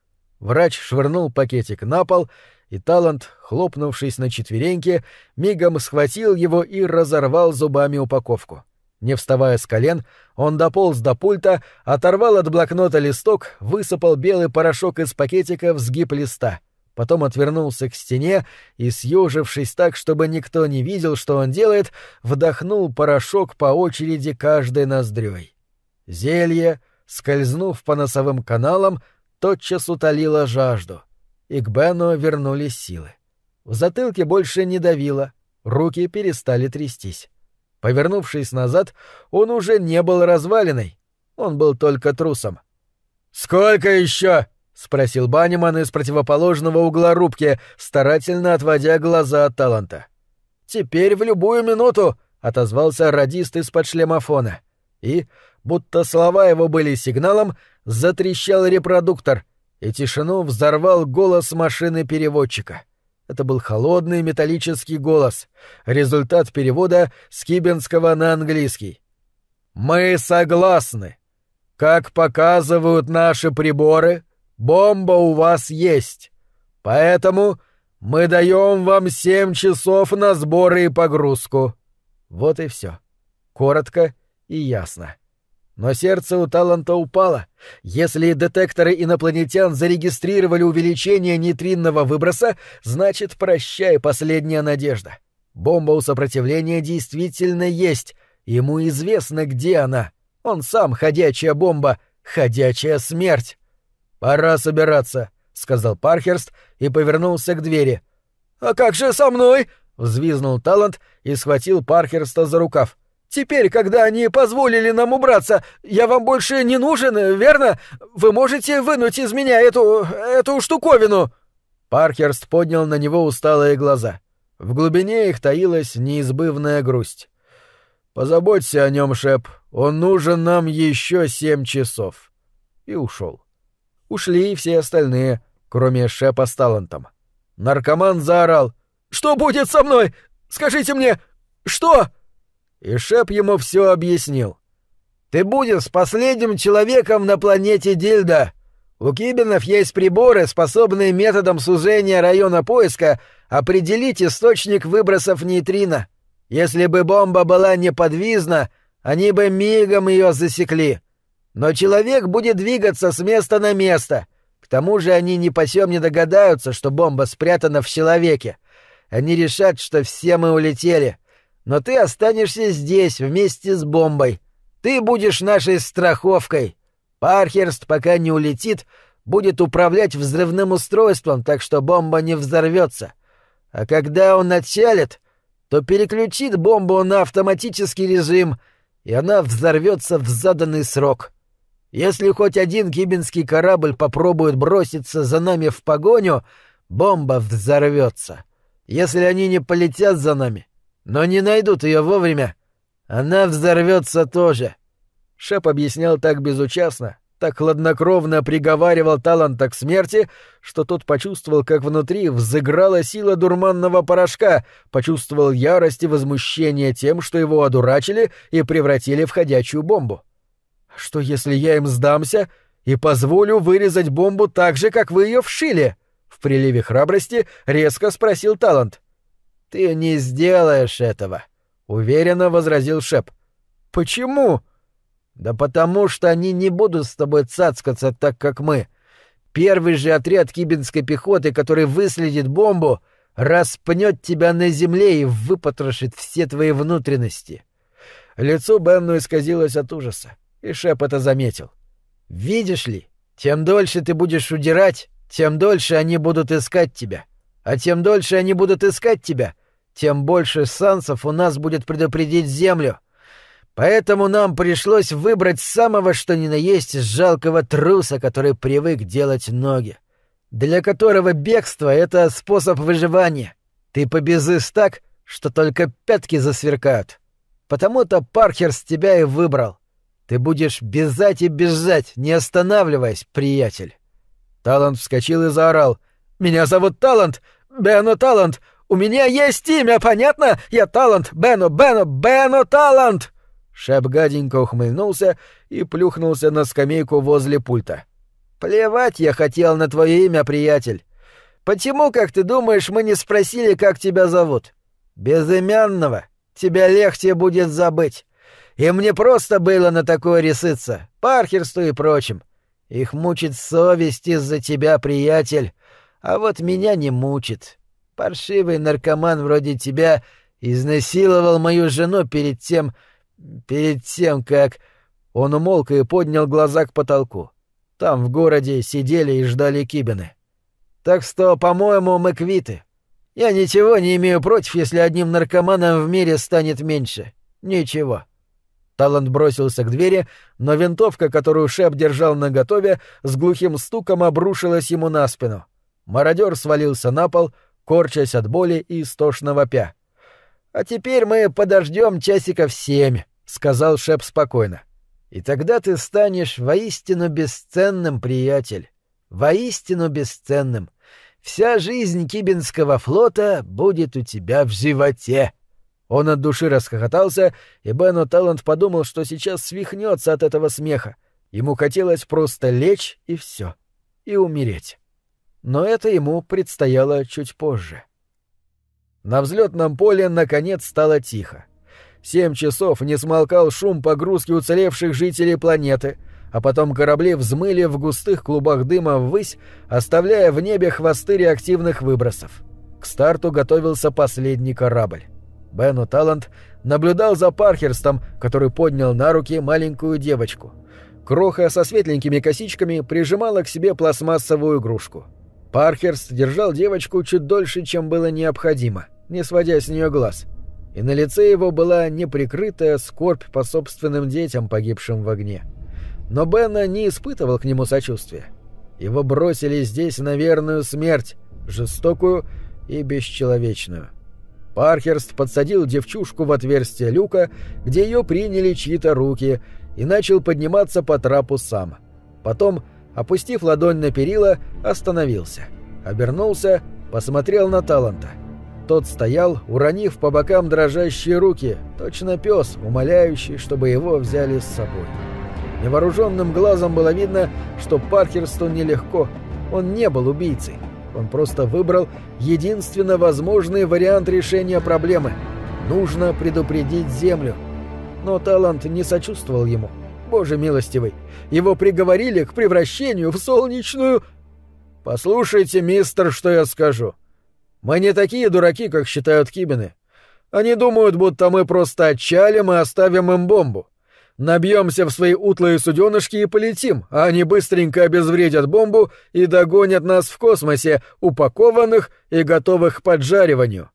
Врач швырнул пакетик на пол, и Талант, хлопнувшись на четвереньки, мигом схватил его и разорвал зубами упаковку. Не вставая с колен, он дополз до пульта, оторвал от блокнота листок, высыпал белый порошок из пакетика в сгиб листа. Потом отвернулся к стене и, съежившись так, чтобы никто не видел, что он делает, вдохнул порошок по очереди каждой ноздрёй. Зелье, скользнув по носовым каналам, тотчас утолило жажду, и к Бену вернулись силы. В затылке больше не давило, руки перестали трястись. Повернувшись назад, он уже не был развалиной, он был только трусом. «Сколько еще?» — спросил Банниман из противоположного угла рубки, старательно отводя глаза от таланта. «Теперь в любую минуту!» — отозвался радист из-под шлемофона. И, будто слова его были сигналом, затрещал репродуктор, и тишину взорвал голос машины переводчика. Это был холодный металлический голос, результат перевода с кибенского на английский. «Мы согласны. Как показывают наши приборы, бомба у вас есть. Поэтому мы даем вам семь часов на сборы и погрузку». Вот и все. Коротко и ясно. Но сердце у Таланта упало. Если детекторы инопланетян зарегистрировали увеличение нейтринного выброса, значит, прощай последняя надежда. Бомба у сопротивления действительно есть. Ему известно, где она. Он сам ходячая бомба, ходячая смерть. «Пора собираться», — сказал Пархерст и повернулся к двери. «А как же со мной?» — взвизнул Талант и схватил Пархерста за рукав. Теперь, когда они позволили нам убраться, я вам больше не нужен, верно? Вы можете вынуть из меня эту... эту штуковину?» Паркерст поднял на него усталые глаза. В глубине их таилась неизбывная грусть. «Позаботься о нем, Шеп. Он нужен нам еще семь часов». И ушел. Ушли и все остальные, кроме Шепа с талантом. Наркоман заорал. «Что будет со мной? Скажите мне, что?» И Шеп ему все объяснил. «Ты будешь последним человеком на планете Дильда. У Кибинов есть приборы, способные методом сужения района поиска определить источник выбросов нейтрино. Если бы бомба была неподвижна, они бы мигом ее засекли. Но человек будет двигаться с места на место. К тому же они ни по сём не догадаются, что бомба спрятана в человеке. Они решат, что все мы улетели. Но ты останешься здесь вместе с бомбой. Ты будешь нашей страховкой. Пархерст, пока не улетит, будет управлять взрывным устройством, так что бомба не взорвется. А когда он отчалит, то переключит бомбу на автоматический режим, и она взорвется в заданный срок. Если хоть один кибинский корабль попробует броситься за нами в погоню, бомба взорвется. Если они не полетят за нами, но не найдут ее вовремя, она взорвется тоже. Шеп объяснял так безучастно, так хладнокровно приговаривал таланта к смерти, что тот почувствовал, как внутри взыграла сила дурманного порошка, почувствовал ярость и возмущение тем, что его одурачили и превратили в ходячую бомбу. «Что, если я им сдамся и позволю вырезать бомбу так же, как вы ее вшили?» В приливе храбрости резко спросил Талант. «Ты не сделаешь этого», — уверенно возразил Шеп. «Почему?» «Да потому что они не будут с тобой цацкаться так, как мы. Первый же отряд кибинской пехоты, который выследит бомбу, распнет тебя на земле и выпотрошит все твои внутренности». Лицо Бенну исказилось от ужаса, и Шеп это заметил. «Видишь ли, тем дольше ты будешь удирать, тем дольше они будут искать тебя. А тем дольше они будут искать тебя, тем больше шансов у нас будет предупредить Землю. Поэтому нам пришлось выбрать самого что ни на есть жалкого труса, который привык делать ноги. Для которого бегство — это способ выживания. Ты побезыс так, что только пятки засверкают. Потому-то Паркерст тебя и выбрал. Ты будешь бежать и бежать, не останавливаясь, приятель. Талант вскочил и заорал. «Меня зовут Талант! Бено Талант! У меня есть имя, понятно? Я Талант! Бено, Бено, Бено Талант!» Шеп гаденько ухмыльнулся и плюхнулся на скамейку возле пульта. «Плевать я хотел на твое имя, приятель. Почему, как ты думаешь, мы не спросили, как тебя зовут? Безымянного тебя легче будет забыть. И мне просто было на такое рисыться, Пархерсту и прочим. Их мучит совесть из-за тебя, приятель, а вот меня не мучит. Паршивый наркоман вроде тебя изнасиловал мою жену перед тем, перед тем, как...» Он умолк и поднял глаза к потолку. Там, в городе, сидели и ждали Кибины. «Так что, по-моему, мы квиты. Я ничего не имею против, если одним наркоманом в мире станет меньше. Ничего». Талант бросился к двери, но винтовка, которую Шеп держал наготове, с глухим стуком обрушилась ему на спину. Мародер свалился на пол, корчась от боли и истошно вопя. «А теперь мы подождем часиков семь», — сказал Шеп спокойно. «И тогда ты станешь воистину бесценным, приятель. Воистину бесценным. Вся жизнь Кибинского флота будет у тебя в животе». Он от души расхохотался, и Бену Талант подумал, что сейчас свихнется от этого смеха. Ему хотелось просто лечь и все, и умереть. Но это ему предстояло чуть позже. На взлетном поле наконец стало тихо. Семь часов не смолкал шум погрузки уцелевших жителей планеты, а потом корабли взмыли в густых клубах дыма ввысь, оставляя в небе хвосты реактивных выбросов. К старту готовился последний корабль. Бену Талант наблюдал за Пархерстом, который поднял на руки маленькую девочку. Кроха со светленькими косичками прижимала к себе пластмассовую игрушку. Пархерст держал девочку чуть дольше, чем было необходимо, не сводя с нее глаз — и на лице его была неприкрытая скорбь по собственным детям, погибшим в огне. Но Бенна не испытывал к нему сочувствия. Его бросили здесь на верную смерть, жестокую и бесчеловечную. Пархерст подсадил девчушку в отверстие люка, где ее приняли чьи-то руки, и начал подниматься по трапу сам. Потом, опустив ладонь на перила, остановился. Обернулся, посмотрел на Таланта — тот стоял, уронив по бокам дрожащие руки, точно пес, умоляющий, чтобы его взяли с собой. Невооруженным глазом было видно, что Паркерсту нелегко. Он не был убийцей. Он просто выбрал единственно возможный вариант решения проблемы. Нужно предупредить Землю. Но Талант не сочувствовал ему. Боже милостивый, его приговорили к превращению в солнечную... «Послушайте, мистер, что я скажу», Мы не такие дураки, как считают кибины. Они думают, будто мы просто отчалим и оставим им бомбу. Набьемся в свои утлые суденышки и полетим, а они быстренько обезвредят бомбу и догонят нас в космосе, упакованных и готовых к поджариванию.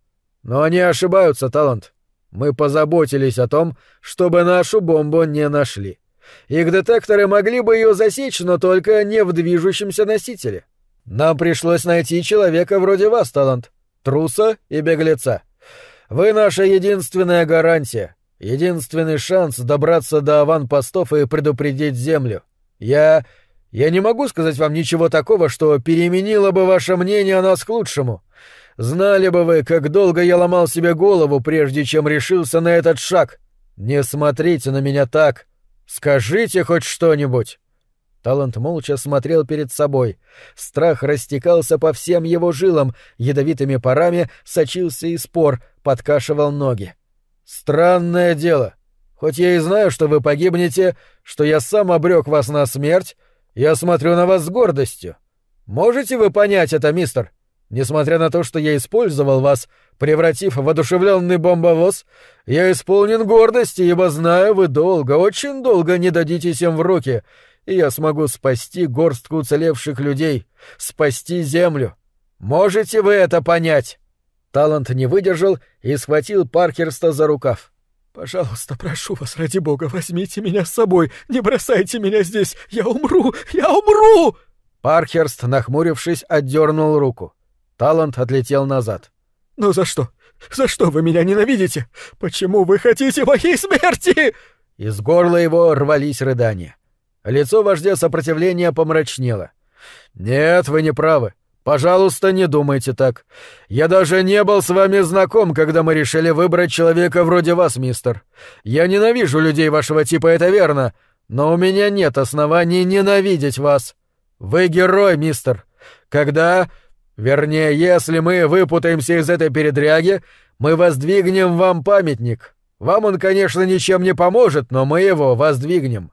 Но они ошибаются, Талант. Мы позаботились о том, чтобы нашу бомбу не нашли. Их детекторы могли бы ее засечь, но только не в движущемся носителе. Нам пришлось найти человека вроде вас, Талант. Труса и беглеца. Вы наша единственная гарантия. Единственный шанс добраться до аванпостов и предупредить Землю. Я... я не могу сказать вам ничего такого, что переменило бы ваше мнение о нас к лучшему. Знали бы вы, как долго я ломал себе голову, прежде чем решился на этот шаг. Не смотрите на меня так. Скажите хоть что-нибудь. Талант молча смотрел перед собой. Страх растекался по всем его жилам, ядовитыми парами сочился и спор, подкашивал ноги. Странное дело. Хоть я и знаю, что вы погибнете, что я сам обрек вас на смерть, я смотрю на вас с гордостью. Можете вы понять это, мистер? Несмотря на то, что я использовал вас, превратив в одушевленный бомбовоз, я исполнен гордости, ибо знаю, вы долго, очень долго не дадитесь им в руки, и я смогу спасти горстку уцелевших людей, спасти землю. Можете вы это понять? Талант не выдержал и схватил Паркерста за рукав. «Пожалуйста, прошу вас, ради бога, возьмите меня с собой, не бросайте меня здесь, я умру, я умру!» Паркерст, нахмурившись, отдернул руку. Талант отлетел назад. «Но за что? За что вы меня ненавидите? Почему вы хотите моей смерти?» Из горла его рвались рыдания. Лицо вождя сопротивления помрачнело. «Нет, вы не правы. Пожалуйста, не думайте так. Я даже не был с вами знаком, когда мы решили выбрать человека вроде вас, мистер. Я ненавижу людей вашего типа, это верно, но у меня нет оснований ненавидеть вас. Вы герой, мистер. Когда, вернее, если мы выпутаемся из этой передряги, мы воздвигнем вам памятник. Вам он, конечно, ничем не поможет, но мы его воздвигнем.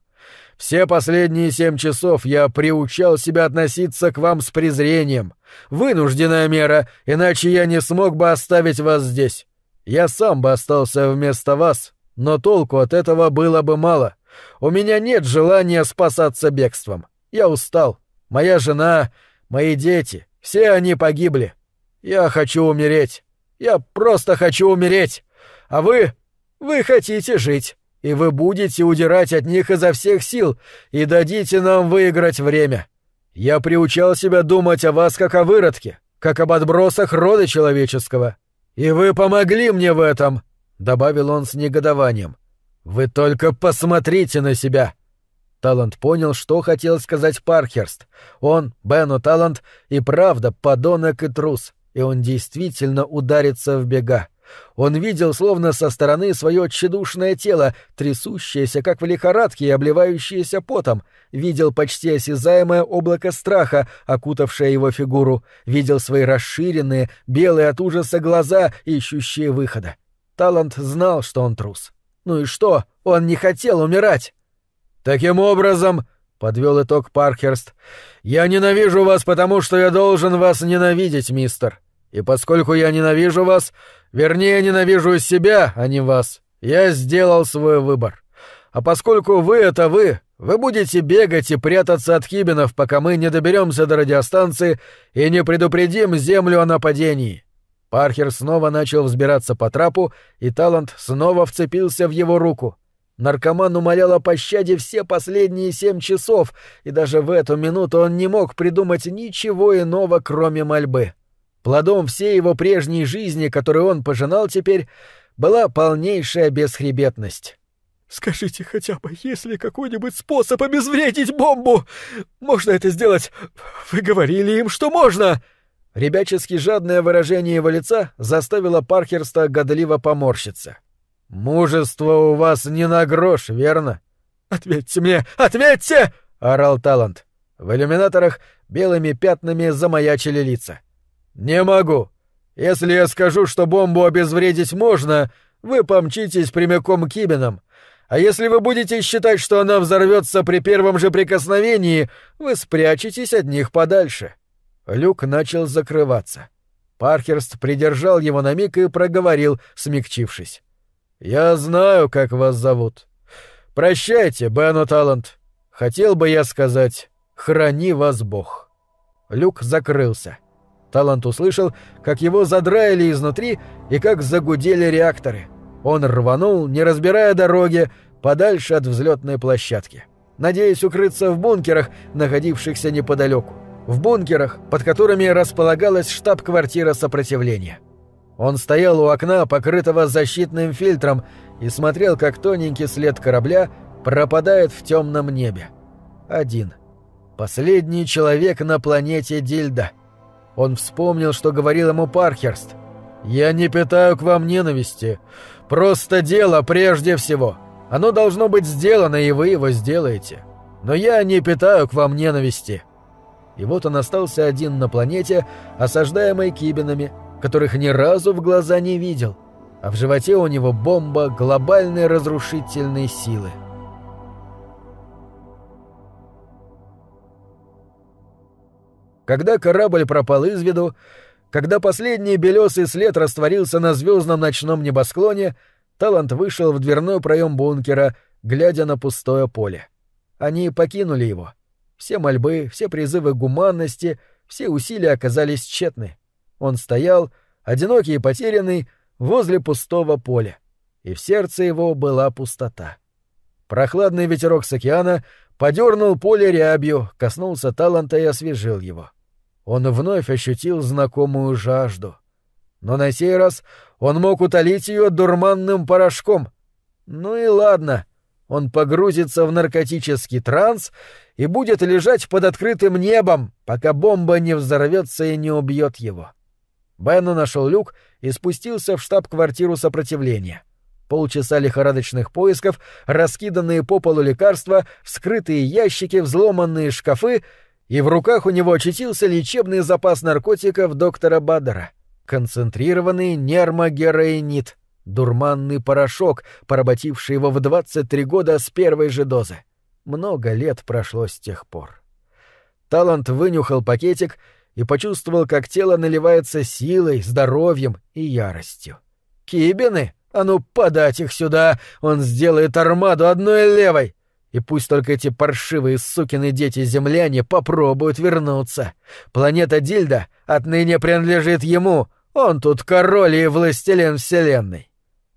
Все последние семь часов я приучал себя относиться к вам с презрением. Вынужденная мера, иначе я не смог бы оставить вас здесь. Я сам бы остался вместо вас, но толку от этого было бы мало. У меня нет желания спасаться бегством. Я устал. Моя жена, мои дети, все они погибли. Я хочу умереть. Я просто хочу умереть. А вы... вы хотите жить и вы будете удирать от них изо всех сил и дадите нам выиграть время. Я приучал себя думать о вас как о выродке, как об отбросах рода человеческого. И вы помогли мне в этом, — добавил он с негодованием. Вы только посмотрите на себя. Талант понял, что хотел сказать Пархерст. Он, Бену Талант, и правда подонок и трус, и он действительно ударится в бега. Он видел словно со стороны свое тщедушное тело, трясущееся, как в лихорадке и обливающееся потом, видел почти осязаемое облако страха, окутавшее его фигуру, видел свои расширенные, белые от ужаса глаза, ищущие выхода. Талант знал, что он трус. Ну и что? Он не хотел умирать. «Таким образом», — подвел итог Паркерст, — «я ненавижу вас, потому что я должен вас ненавидеть, мистер. И поскольку я ненавижу вас, вернее, ненавижу себя, а не вас, я сделал свой выбор. А поскольку вы — это вы, вы будете бегать и прятаться от хибинов, пока мы не доберемся до радиостанции и не предупредим Землю о нападении». Пархер снова начал взбираться по трапу, и Талант снова вцепился в его руку. Наркоман умолял о пощаде все последние семь часов, и даже в эту минуту он не мог придумать ничего иного, кроме мольбы. Плодом всей его прежней жизни, которую он пожинал теперь, была полнейшая бесхребетность. «Скажите хотя бы, есть ли какой-нибудь способ обезвредить бомбу? Можно это сделать? Вы говорили им, что можно!» Ребячески жадное выражение его лица заставило Паркерста годливо поморщиться. «Мужество у вас не на грош, верно?» «Ответьте мне! Ответьте!» — орал Талант. В иллюминаторах белыми пятнами замаячили лица. «Не могу. Если я скажу, что бомбу обезвредить можно, вы помчитесь прямиком к Кибинам. А если вы будете считать, что она взорвется при первом же прикосновении, вы спрячетесь от них подальше». Люк начал закрываться. Пархерст придержал его на миг и проговорил, смягчившись. «Я знаю, как вас зовут. Прощайте, Беннет Талант. Хотел бы я сказать, храни вас Бог». Люк закрылся. Талант услышал, как его задраили изнутри и как загудели реакторы. Он рванул, не разбирая дороги, подальше от взлетной площадки, надеясь укрыться в бункерах, находившихся неподалеку в бункерах, под которыми располагалась штаб-квартира сопротивления. Он стоял у окна, покрытого защитным фильтром, и смотрел, как тоненький след корабля пропадает в темном небе. Один. Последний человек на планете Дильда. Он вспомнил, что говорил ему Пархерст. «Я не питаю к вам ненависти. Просто дело прежде всего. Оно должно быть сделано, и вы его сделаете. Но я не питаю к вам ненависти». И вот он остался один на планете, осаждаемой кибинами, которых ни разу в глаза не видел, а в животе у него бомба глобальной разрушительной силы. Когда корабль пропал из виду, когда последний белесый след растворился на звездном ночном небосклоне, Талант вышел в дверной проем бункера, глядя на пустое поле. Они покинули его — все мольбы, все призывы гуманности, все усилия оказались тщетны. Он стоял, одинокий и потерянный, возле пустого поля, и в сердце его была пустота. Прохладный ветерок с океана подернул поле рябью, коснулся таланта и освежил его. Он вновь ощутил знакомую жажду. Но на сей раз он мог утолить ее дурманным порошком. Ну и ладно — он погрузится в наркотический транс и будет лежать под открытым небом, пока бомба не взорвется и не убьет его. Бенну нашел люк и спустился в штаб-квартиру сопротивления. Полчаса лихорадочных поисков, раскиданные по полу лекарства, вскрытые ящики, взломанные шкафы, и в руках у него очутился лечебный запас наркотиков доктора Баддера — концентрированный нермогероинит — Дурманный порошок, поработивший его в 23 года с первой же дозы. Много лет прошло с тех пор. Талант вынюхал пакетик и почувствовал, как тело наливается силой, здоровьем и яростью. «Кибины? А ну, подать их сюда! Он сделает армаду одной левой!» И пусть только эти паршивые сукины дети-земляне попробуют вернуться. Планета Дильда отныне принадлежит ему. Он тут король и властелин Вселенной.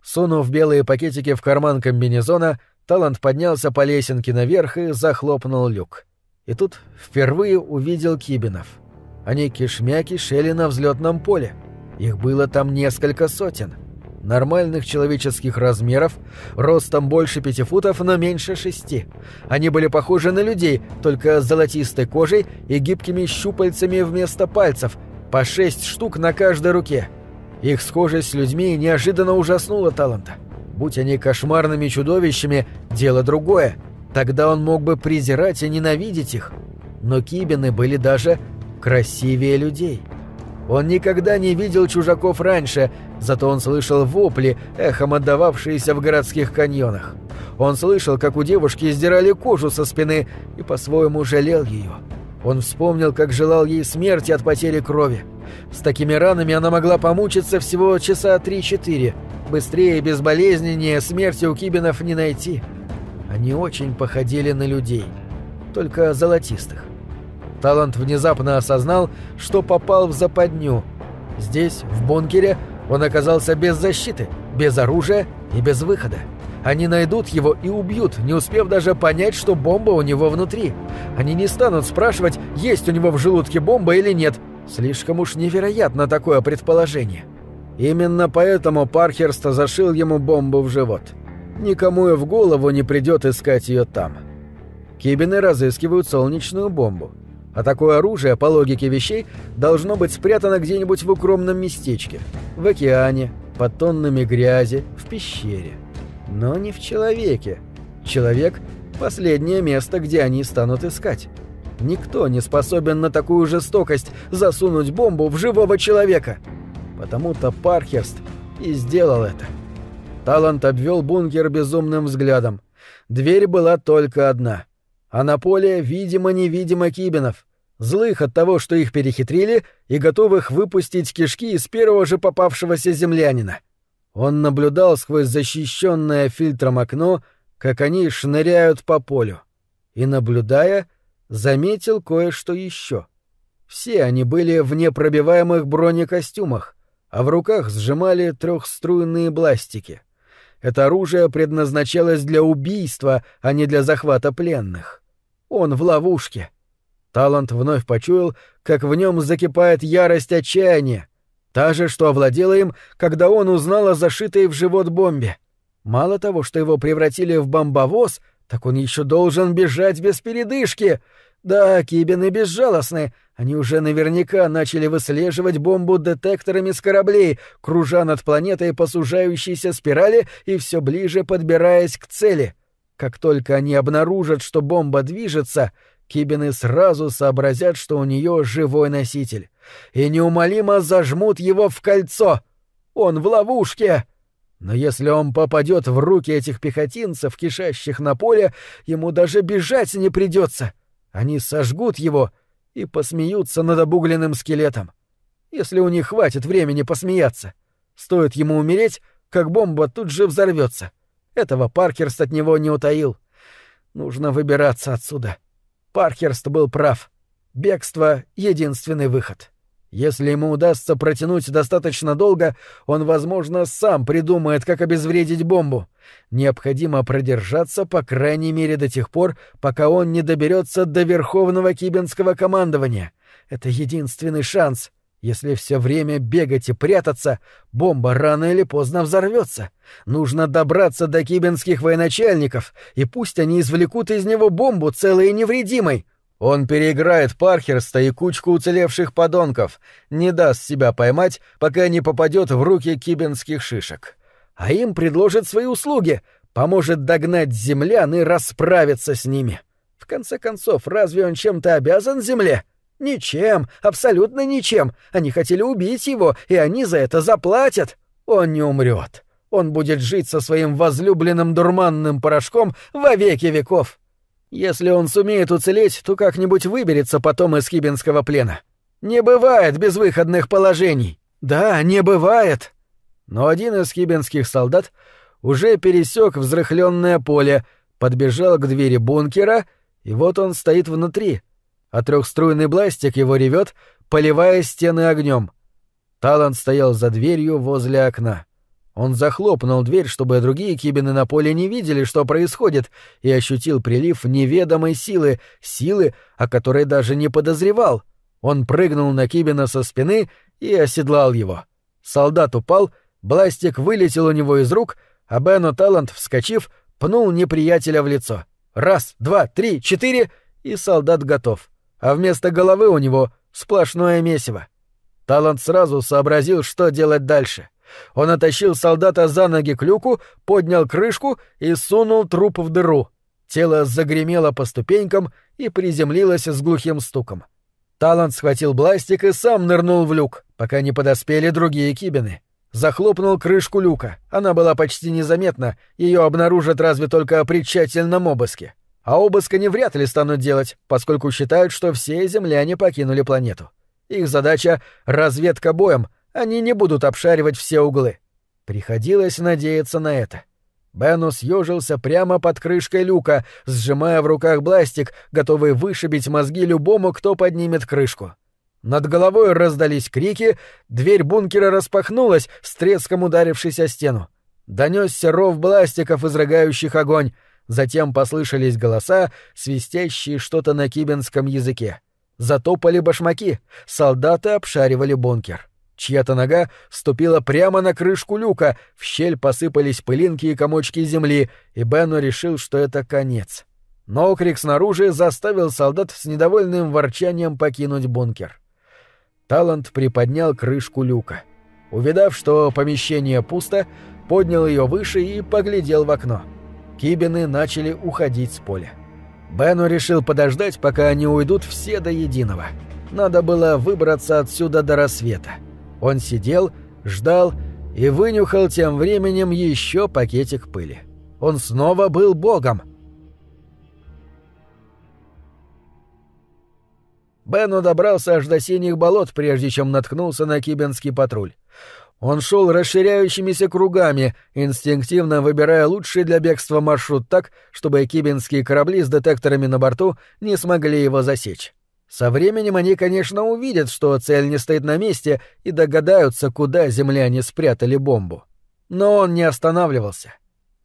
Сунув белые пакетики в карман комбинезона, Талант поднялся по лесенке наверх и захлопнул люк. И тут впервые увидел кибинов. Они кишмя кишели на взлетном поле. Их было там несколько сотен. Нормальных человеческих размеров, ростом больше пяти футов, но меньше шести. Они были похожи на людей, только с золотистой кожей и гибкими щупальцами вместо пальцев, по шесть штук на каждой руке — их схожесть с людьми неожиданно ужаснула Таланта. Будь они кошмарными чудовищами, дело другое. Тогда он мог бы презирать и ненавидеть их. Но кибины были даже красивее людей. Он никогда не видел чужаков раньше, зато он слышал вопли, эхом отдававшиеся в городских каньонах. Он слышал, как у девушки издирали кожу со спины и по-своему жалел ее. Он вспомнил, как желал ей смерти от потери крови. С такими ранами она могла помучиться всего часа три-четыре. Быстрее и безболезненнее смерти у кибинов не найти. Они очень походили на людей. Только золотистых. Талант внезапно осознал, что попал в западню. Здесь, в бункере, он оказался без защиты, без оружия и без выхода. Они найдут его и убьют, не успев даже понять, что бомба у него внутри. Они не станут спрашивать, есть у него в желудке бомба или нет, Слишком уж невероятно такое предположение. Именно поэтому Пархерст зашил ему бомбу в живот. Никому и в голову не придет искать ее там. Кибины разыскивают солнечную бомбу. А такое оружие, по логике вещей, должно быть спрятано где-нибудь в укромном местечке. В океане, под тоннами грязи, в пещере. Но не в человеке. Человек — последнее место, где они станут искать. Никто не способен на такую жестокость засунуть бомбу в живого человека. Потому-то Пархерст и сделал это. Талант обвел бункер безумным взглядом. Дверь была только одна. А на поле, видимо-невидимо, Кибинов. Злых от того, что их перехитрили, и готовых выпустить кишки из первого же попавшегося землянина. Он наблюдал сквозь защищенное фильтром окно, как они шныряют по полю. И, наблюдая, заметил кое-что еще. Все они были в непробиваемых бронекостюмах, а в руках сжимали трехструйные бластики. Это оружие предназначалось для убийства, а не для захвата пленных. Он в ловушке. Талант вновь почуял, как в нем закипает ярость отчаяния, та же, что овладела им, когда он узнал о зашитой в живот бомбе. Мало того, что его превратили в бомбовоз, так он еще должен бежать без передышки. Да, кибины безжалостны. Они уже наверняка начали выслеживать бомбу детекторами с кораблей, кружа над планетой по сужающейся спирали и все ближе подбираясь к цели. Как только они обнаружат, что бомба движется, кибины сразу сообразят, что у нее живой носитель, и неумолимо зажмут его в кольцо. Он в ловушке. Но если он попадет в руки этих пехотинцев, кишащих на поле, ему даже бежать не придется. Они сожгут его и посмеются над обугленным скелетом. Если у них хватит времени посмеяться. Стоит ему умереть, как бомба тут же взорвется. Этого Паркерст от него не утаил. Нужно выбираться отсюда. Паркерст был прав. Бегство — единственный выход. Если ему удастся протянуть достаточно долго, он, возможно, сам придумает, как обезвредить бомбу. Необходимо продержаться, по крайней мере, до тех пор, пока он не доберется до Верховного Кибенского командования. Это единственный шанс. Если все время бегать и прятаться, бомба рано или поздно взорвется. Нужно добраться до кибенских военачальников, и пусть они извлекут из него бомбу целой и невредимой. Он переиграет Пархерста и кучку уцелевших подонков, не даст себя поймать, пока не попадет в руки кибенских шишек. А им предложит свои услуги, поможет догнать землян и расправиться с ними. В конце концов, разве он чем-то обязан земле? Ничем, абсолютно ничем. Они хотели убить его, и они за это заплатят. Он не умрет. Он будет жить со своим возлюбленным дурманным порошком во веки веков. Если он сумеет уцелеть, то как-нибудь выберется потом из хибинского плена. Не бывает безвыходных положений. Да, не бывает. Но один из хибинских солдат уже пересек взрыхленное поле, подбежал к двери бункера, и вот он стоит внутри. А трехструйный бластик его ревет, поливая стены огнем. Талант стоял за дверью возле окна. Он захлопнул дверь, чтобы другие кибины на поле не видели, что происходит, и ощутил прилив неведомой силы, силы, о которой даже не подозревал. Он прыгнул на кибина со спины и оседлал его. Солдат упал, бластик вылетел у него из рук, а Бену Талант, вскочив, пнул неприятеля в лицо. Раз, два, три, четыре, и солдат готов. А вместо головы у него сплошное месиво. Талант сразу сообразил, что делать дальше — он оттащил солдата за ноги к люку, поднял крышку и сунул труп в дыру. Тело загремело по ступенькам и приземлилось с глухим стуком. Талант схватил бластик и сам нырнул в люк, пока не подоспели другие кибины. Захлопнул крышку люка. Она была почти незаметна, ее обнаружат разве только при тщательном обыске. А обыск они вряд ли станут делать, поскольку считают, что все земляне покинули планету. Их задача — разведка боем — они не будут обшаривать все углы. Приходилось надеяться на это. Бену съежился прямо под крышкой люка, сжимая в руках бластик, готовый вышибить мозги любому, кто поднимет крышку. Над головой раздались крики, дверь бункера распахнулась, с треском ударившись о стену. Донесся ров бластиков, изрыгающих огонь. Затем послышались голоса, свистящие что-то на кибенском языке. Затопали башмаки, солдаты обшаривали бункер. Чья-то нога ступила прямо на крышку люка, в щель посыпались пылинки и комочки земли, и Бену решил, что это конец. Но крик снаружи заставил солдат с недовольным ворчанием покинуть бункер. Талант приподнял крышку люка. Увидав, что помещение пусто, поднял ее выше и поглядел в окно. Кибины начали уходить с поля. Бену решил подождать, пока они уйдут все до единого. Надо было выбраться отсюда до рассвета. Он сидел, ждал и вынюхал тем временем еще пакетик пыли. Он снова был богом. Бену добрался аж до синих болот, прежде чем наткнулся на кибенский патруль. Он шел расширяющимися кругами, инстинктивно выбирая лучший для бегства маршрут так, чтобы кибинские корабли с детекторами на борту не смогли его засечь. Со временем они, конечно, увидят, что цель не стоит на месте и догадаются, куда земляне спрятали бомбу. Но он не останавливался.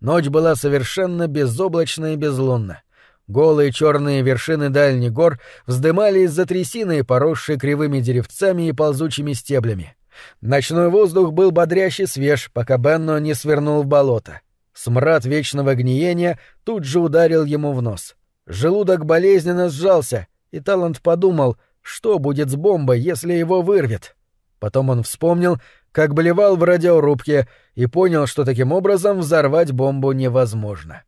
Ночь была совершенно безоблачна и безлунна. Голые черные вершины дальних гор вздымались за трясины, поросшие кривыми деревцами и ползучими стеблями. Ночной воздух был бодрящий свеж, пока Бенно не свернул в болото. Смрад вечного гниения тут же ударил ему в нос. Желудок болезненно сжался, и Талант подумал, что будет с бомбой, если его вырвет. Потом он вспомнил, как болевал в радиорубке, и понял, что таким образом взорвать бомбу невозможно.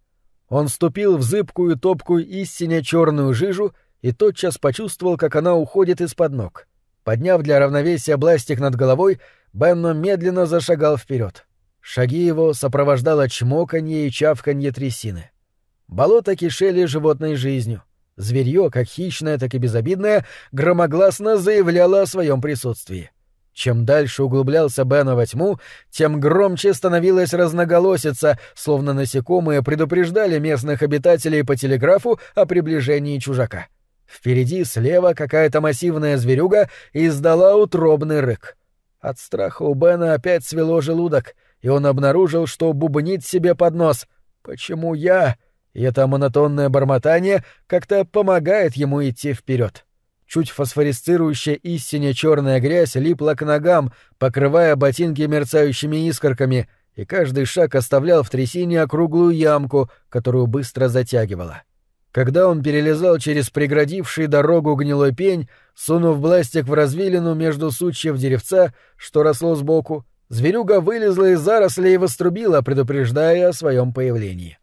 Он ступил в зыбкую топкую истине черную жижу и тотчас почувствовал, как она уходит из-под ног. Подняв для равновесия бластик над головой, Бенно медленно зашагал вперед. Шаги его сопровождало чмоканье и чавканье трясины. Болото кишели животной жизнью. Зверье, как хищное, так и безобидное, громогласно заявляло о своем присутствии. Чем дальше углублялся Бена во тьму, тем громче становилась разноголосица, словно насекомые предупреждали местных обитателей по телеграфу о приближении чужака. — Впереди слева какая-то массивная зверюга издала утробный рык. От страха у Бена опять свело желудок, и он обнаружил, что бубнит себе под нос. «Почему я?» И это монотонное бормотание как-то помогает ему идти вперед. Чуть фосфорисцирующая истине черная грязь липла к ногам, покрывая ботинки мерцающими искорками, и каждый шаг оставлял в трясине округлую ямку, которую быстро затягивала. Когда он перелезал через преградивший дорогу гнилой пень, сунув бластик в развилину между сучьев деревца, что росло сбоку, зверюга вылезла из зарослей и вострубила, предупреждая о своем появлении.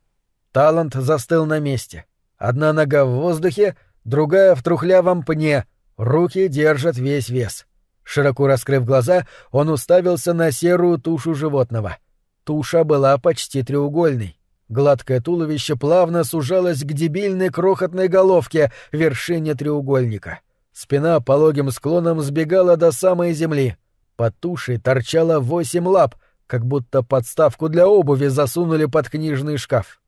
Талант застыл на месте. Одна нога в воздухе, другая в трухлявом пне, руки держат весь вес. Широко раскрыв глаза, он уставился на серую тушу животного. Туша была почти треугольной. Гладкое туловище плавно сужалось к дебильной крохотной головке, вершине треугольника. Спина пологим склоном сбегала до самой земли. Под тушей торчало восемь лап, как будто подставку для обуви засунули под книжный шкаф.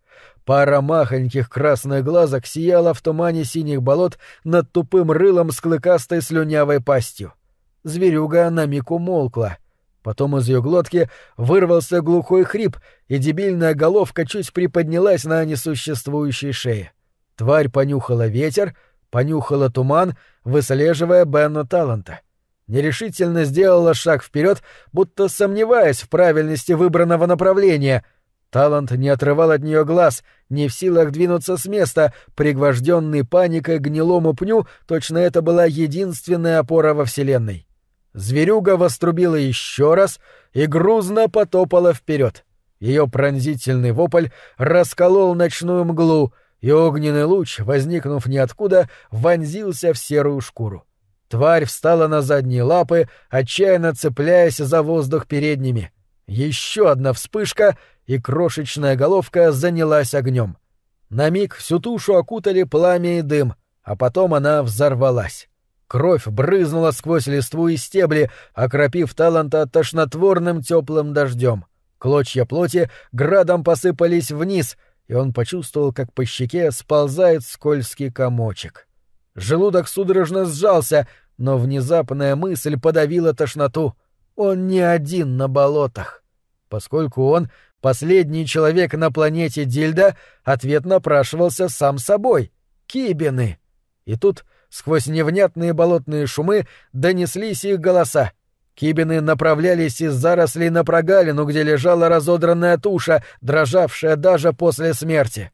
Пара махоньких красных глазок сияла в тумане синих болот над тупым рылом с клыкастой слюнявой пастью. Зверюга на миг умолкла — Потом из ее глотки вырвался глухой хрип, и дебильная головка чуть приподнялась на несуществующей шее. Тварь понюхала ветер, понюхала туман, выслеживая Бенна Таланта. Нерешительно сделала шаг вперед, будто сомневаясь в правильности выбранного направления. Талант не отрывал от нее глаз, не в силах двинуться с места, пригвожденный паникой гнилому пню, точно это была единственная опора во Вселенной. Зверюга вострубила еще раз и грузно потопала вперед. Ее пронзительный вопль расколол ночную мглу, и огненный луч, возникнув ниоткуда, вонзился в серую шкуру. Тварь встала на задние лапы, отчаянно цепляясь за воздух передними. Еще одна вспышка, и крошечная головка занялась огнем. На миг всю тушу окутали пламя и дым, а потом она взорвалась. Кровь брызнула сквозь листву и стебли, окропив таланта тошнотворным теплым дождем. Клочья плоти градом посыпались вниз, и он почувствовал, как по щеке сползает скользкий комочек. Желудок судорожно сжался, но внезапная мысль подавила тошноту. Он не один на болотах. Поскольку он — последний человек на планете Дильда, ответ напрашивался сам собой — Кибины. И тут Сквозь невнятные болотные шумы донеслись их голоса. Кибины направлялись из зарослей на прогалину, где лежала разодранная туша, дрожавшая даже после смерти.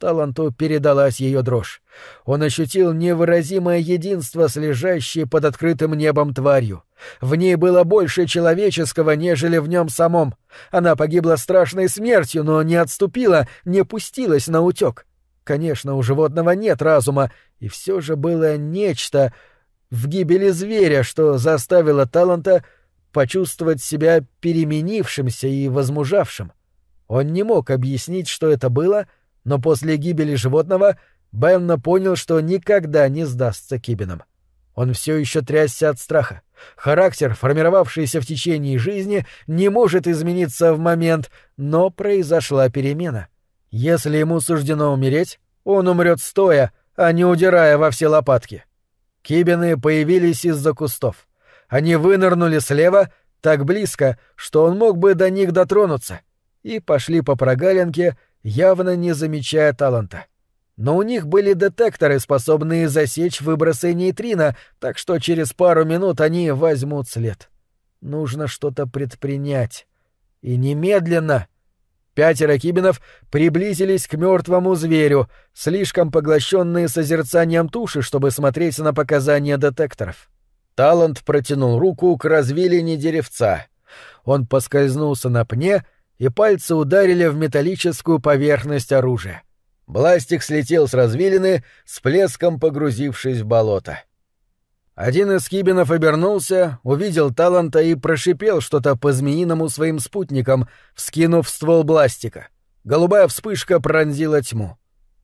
Таланту передалась ее дрожь. Он ощутил невыразимое единство с лежащей под открытым небом тварью. В ней было больше человеческого, нежели в нем самом. Она погибла страшной смертью, но не отступила, не пустилась на утек. Конечно, у животного нет разума, и все же было нечто в гибели зверя, что заставило Таланта почувствовать себя переменившимся и возмужавшим. Он не мог объяснить, что это было, но после гибели животного Бенна понял, что никогда не сдастся Кибинам. Он все еще трясся от страха. Характер, формировавшийся в течение жизни, не может измениться в момент, но произошла перемена. Если ему суждено умереть, он умрет стоя, а не удирая во все лопатки. Кибины появились из-за кустов. Они вынырнули слева, так близко, что он мог бы до них дотронуться, и пошли по прогалинке, явно не замечая таланта. Но у них были детекторы, способные засечь выбросы нейтрино, так что через пару минут они возьмут след. Нужно что-то предпринять. И немедленно. Пятеро кибинов приблизились к мертвому зверю, слишком поглощенные созерцанием туши, чтобы смотреть на показания детекторов. Талант протянул руку к развилине деревца. Он поскользнулся на пне, и пальцы ударили в металлическую поверхность оружия. Бластик слетел с развилины, с плеском погрузившись в болото. Один из кибинов обернулся, увидел таланта и прошипел что-то по-змеиному своим спутникам, вскинув ствол бластика. Голубая вспышка пронзила тьму.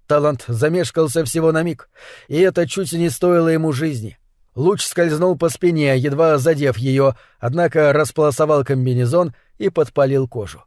Талант замешкался всего на миг, и это чуть не стоило ему жизни. Луч скользнул по спине, едва задев ее, однако располосовал комбинезон и подпалил кожу.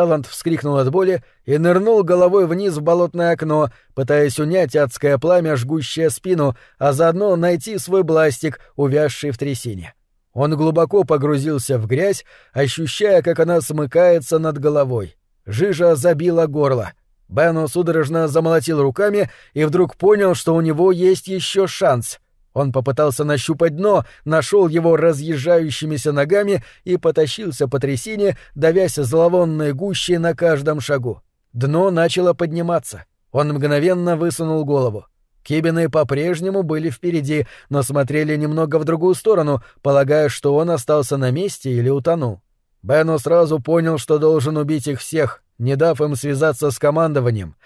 Талант вскрикнул от боли и нырнул головой вниз в болотное окно, пытаясь унять адское пламя, жгущее спину, а заодно найти свой бластик, увязший в трясине. Он глубоко погрузился в грязь, ощущая, как она смыкается над головой. Жижа забила горло. Бену судорожно замолотил руками и вдруг понял, что у него есть еще шанс — он попытался нащупать дно, нашел его разъезжающимися ногами и потащился по трясине, давясь зловонной гущей на каждом шагу. Дно начало подниматься. Он мгновенно высунул голову. Кибины по-прежнему были впереди, но смотрели немного в другую сторону, полагая, что он остался на месте или утонул. Бену сразу понял, что должен убить их всех, не дав им связаться с командованием,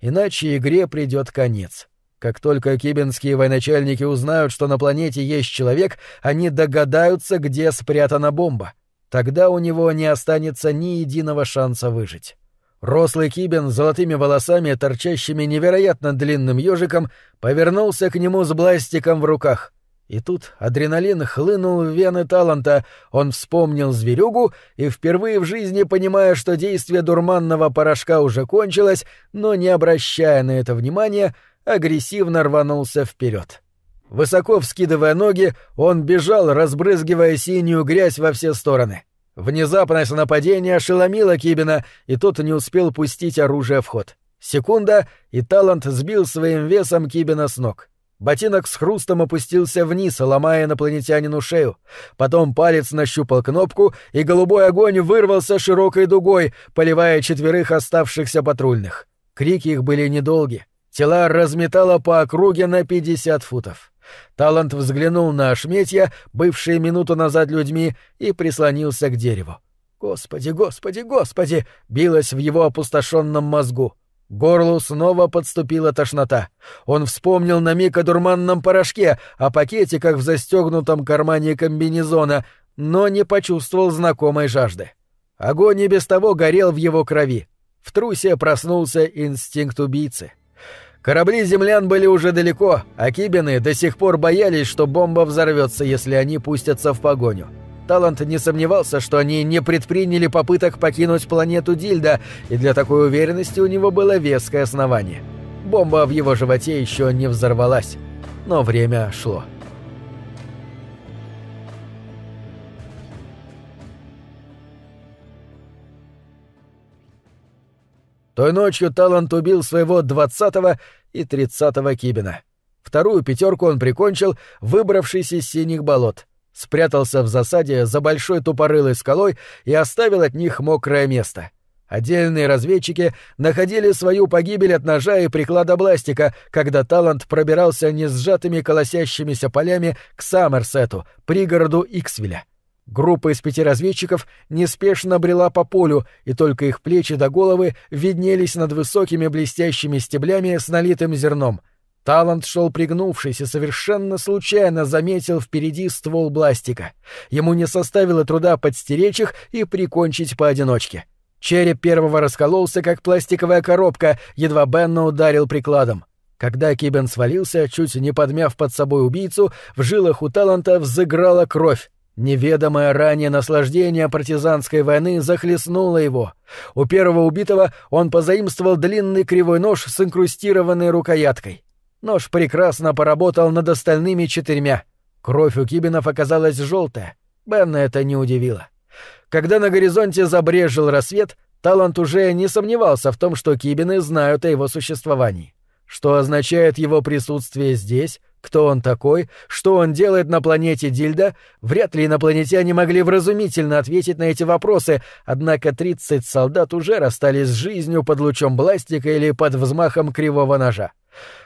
иначе игре придет конец. Как только кибинские военачальники узнают, что на планете есть человек, они догадаются, где спрятана бомба. Тогда у него не останется ни единого шанса выжить. Рослый кибин с золотыми волосами, торчащими невероятно длинным ежиком, повернулся к нему с бластиком в руках. И тут адреналин хлынул в вены таланта, он вспомнил зверюгу и впервые в жизни, понимая, что действие дурманного порошка уже кончилось, но не обращая на это внимания, — агрессивно рванулся вперед. Высоко вскидывая ноги, он бежал, разбрызгивая синюю грязь во все стороны. Внезапность нападения ошеломила Кибина, и тот не успел пустить оружие в ход. Секунда, и Талант сбил своим весом Кибина с ног. Ботинок с хрустом опустился вниз, ломая инопланетянину шею. Потом палец нащупал кнопку, и голубой огонь вырвался широкой дугой, поливая четверых оставшихся патрульных. Крики их были недолги. Тела разметало по округе на 50 футов. Талант взглянул на ошметья, бывшие минуту назад людьми, и прислонился к дереву. «Господи, господи, господи!» — билось в его опустошенном мозгу. Горлу снова подступила тошнота. Он вспомнил на миг о дурманном порошке, о пакетиках в застегнутом кармане комбинезона, но не почувствовал знакомой жажды. Огонь и без того горел в его крови. В трусе проснулся инстинкт убийцы. Корабли землян были уже далеко, а кибины до сих пор боялись, что бомба взорвется, если они пустятся в погоню. Талант не сомневался, что они не предприняли попыток покинуть планету Дильда, и для такой уверенности у него было веское основание. Бомба в его животе еще не взорвалась, но время шло. Той ночью Талант убил своего двадцатого и тридцатого кибина. Вторую пятерку он прикончил, выбравшись из синих болот. Спрятался в засаде за большой тупорылой скалой и оставил от них мокрое место. Отдельные разведчики находили свою погибель от ножа и приклада бластика, когда Талант пробирался не сжатыми колосящимися полями к Саммерсету, пригороду Иксвилля. Группа из пяти разведчиков неспешно брела по полю, и только их плечи до головы виднелись над высокими блестящими стеблями с налитым зерном. Талант шел пригнувшись и совершенно случайно заметил впереди ствол бластика. Ему не составило труда подстеречь их и прикончить поодиночке. Череп первого раскололся, как пластиковая коробка, едва Бенна ударил прикладом. Когда Кибен свалился, чуть не подмяв под собой убийцу, в жилах у Таланта взыграла кровь. Неведомое ранее наслаждение партизанской войны захлестнуло его. У первого убитого он позаимствовал длинный кривой нож с инкрустированной рукояткой. Нож прекрасно поработал над остальными четырьмя. Кровь у Кибинов оказалась желтая. Бенна это не удивило. Когда на горизонте забрежил рассвет, Талант уже не сомневался в том, что Кибины знают о его существовании. Что означает его присутствие здесь, кто он такой, что он делает на планете Дильда, вряд ли инопланетяне могли вразумительно ответить на эти вопросы, однако 30 солдат уже расстались с жизнью под лучом бластика или под взмахом кривого ножа.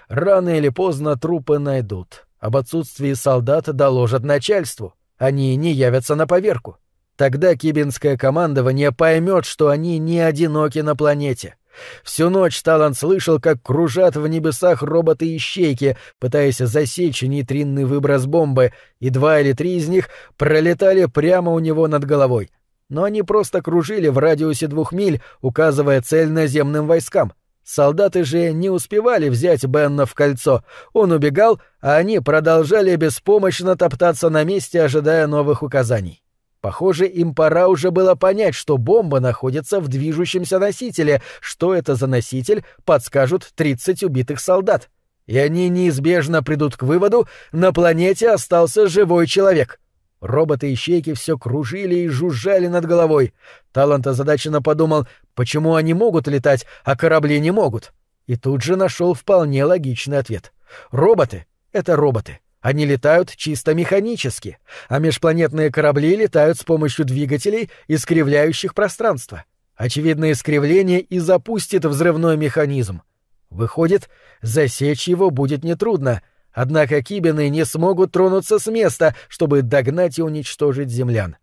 Рано или поздно трупы найдут. Об отсутствии солдат доложат начальству. Они не явятся на поверку. Тогда кибинское командование поймет, что они не одиноки на планете — Всю ночь Талант слышал, как кружат в небесах роботы-ищейки, пытаясь засечь нейтринный выброс бомбы, и два или три из них пролетали прямо у него над головой. Но они просто кружили в радиусе двух миль, указывая цель наземным войскам. Солдаты же не успевали взять Бенна в кольцо. Он убегал, а они продолжали беспомощно топтаться на месте, ожидая новых указаний. Похоже, им пора уже было понять, что бомба находится в движущемся носителе. Что это за носитель, подскажут 30 убитых солдат. И они неизбежно придут к выводу, на планете остался живой человек. Роботы-ищейки все кружили и жужжали над головой. Талант озадаченно подумал, почему они могут летать, а корабли не могут. И тут же нашел вполне логичный ответ. Роботы — это роботы. Они летают чисто механически, а межпланетные корабли летают с помощью двигателей, искривляющих пространство. Очевидное искривление и запустит взрывной механизм. Выходит, засечь его будет нетрудно, однако кибины не смогут тронуться с места, чтобы догнать и уничтожить землян.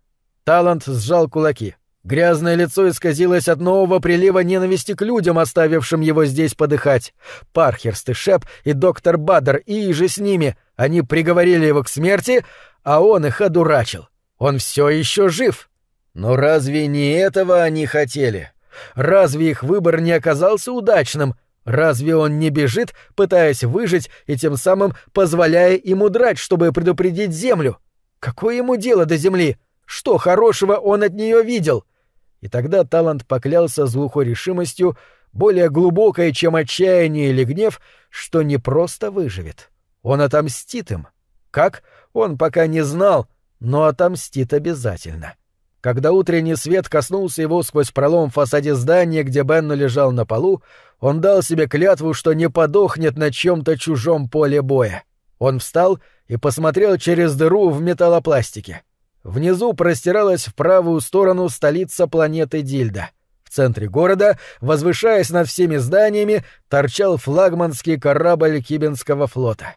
Талант сжал кулаки. Грязное лицо исказилось от нового прилива ненависти к людям, оставившим его здесь подыхать. Пархерст и Шеп и доктор Баддер и же с ними. Они приговорили его к смерти, а он их одурачил. Он все еще жив. Но разве не этого они хотели? Разве их выбор не оказался удачным? Разве он не бежит, пытаясь выжить и тем самым позволяя им удрать, чтобы предупредить Землю? Какое ему дело до Земли? Что хорошего он от нее видел? И тогда Талант поклялся с решимостью, более глубокой, чем отчаяние или гнев, что не просто выживет. Он отомстит им. Как? Он пока не знал, но отомстит обязательно. Когда утренний свет коснулся его сквозь пролом в фасаде здания, где Бенну лежал на полу, он дал себе клятву, что не подохнет на чем-то чужом поле боя. Он встал и посмотрел через дыру в металлопластике. Внизу простиралась в правую сторону столица планеты Дильда. В центре города, возвышаясь над всеми зданиями, торчал флагманский корабль Кибинского флота.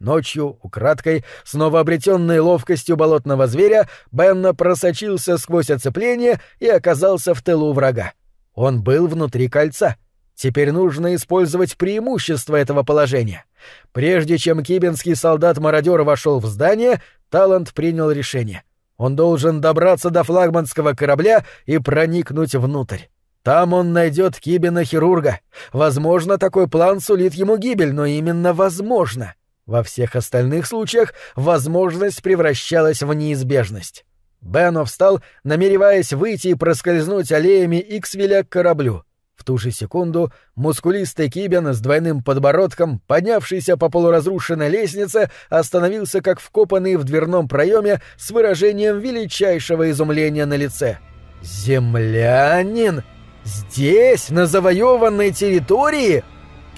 Ночью, украдкой, снова обретенной ловкостью болотного зверя, Бенна просочился сквозь оцепление и оказался в тылу врага. Он был внутри кольца. Теперь нужно использовать преимущество этого положения. Прежде чем кибинский солдат-мародер вошел в здание, Талант принял решение. Он должен добраться до флагманского корабля и проникнуть внутрь. Там он найдет Кибина-хирурга. Возможно, такой план сулит ему гибель, но именно возможно. Во всех остальных случаях возможность превращалась в неизбежность. Бено встал, намереваясь выйти и проскользнуть аллеями Иксвиля к кораблю. В ту же секунду мускулистый Кибен с двойным подбородком, поднявшийся по полуразрушенной лестнице, остановился как вкопанный в дверном проеме с выражением величайшего изумления на лице. «Землянин? Здесь, на завоеванной территории?»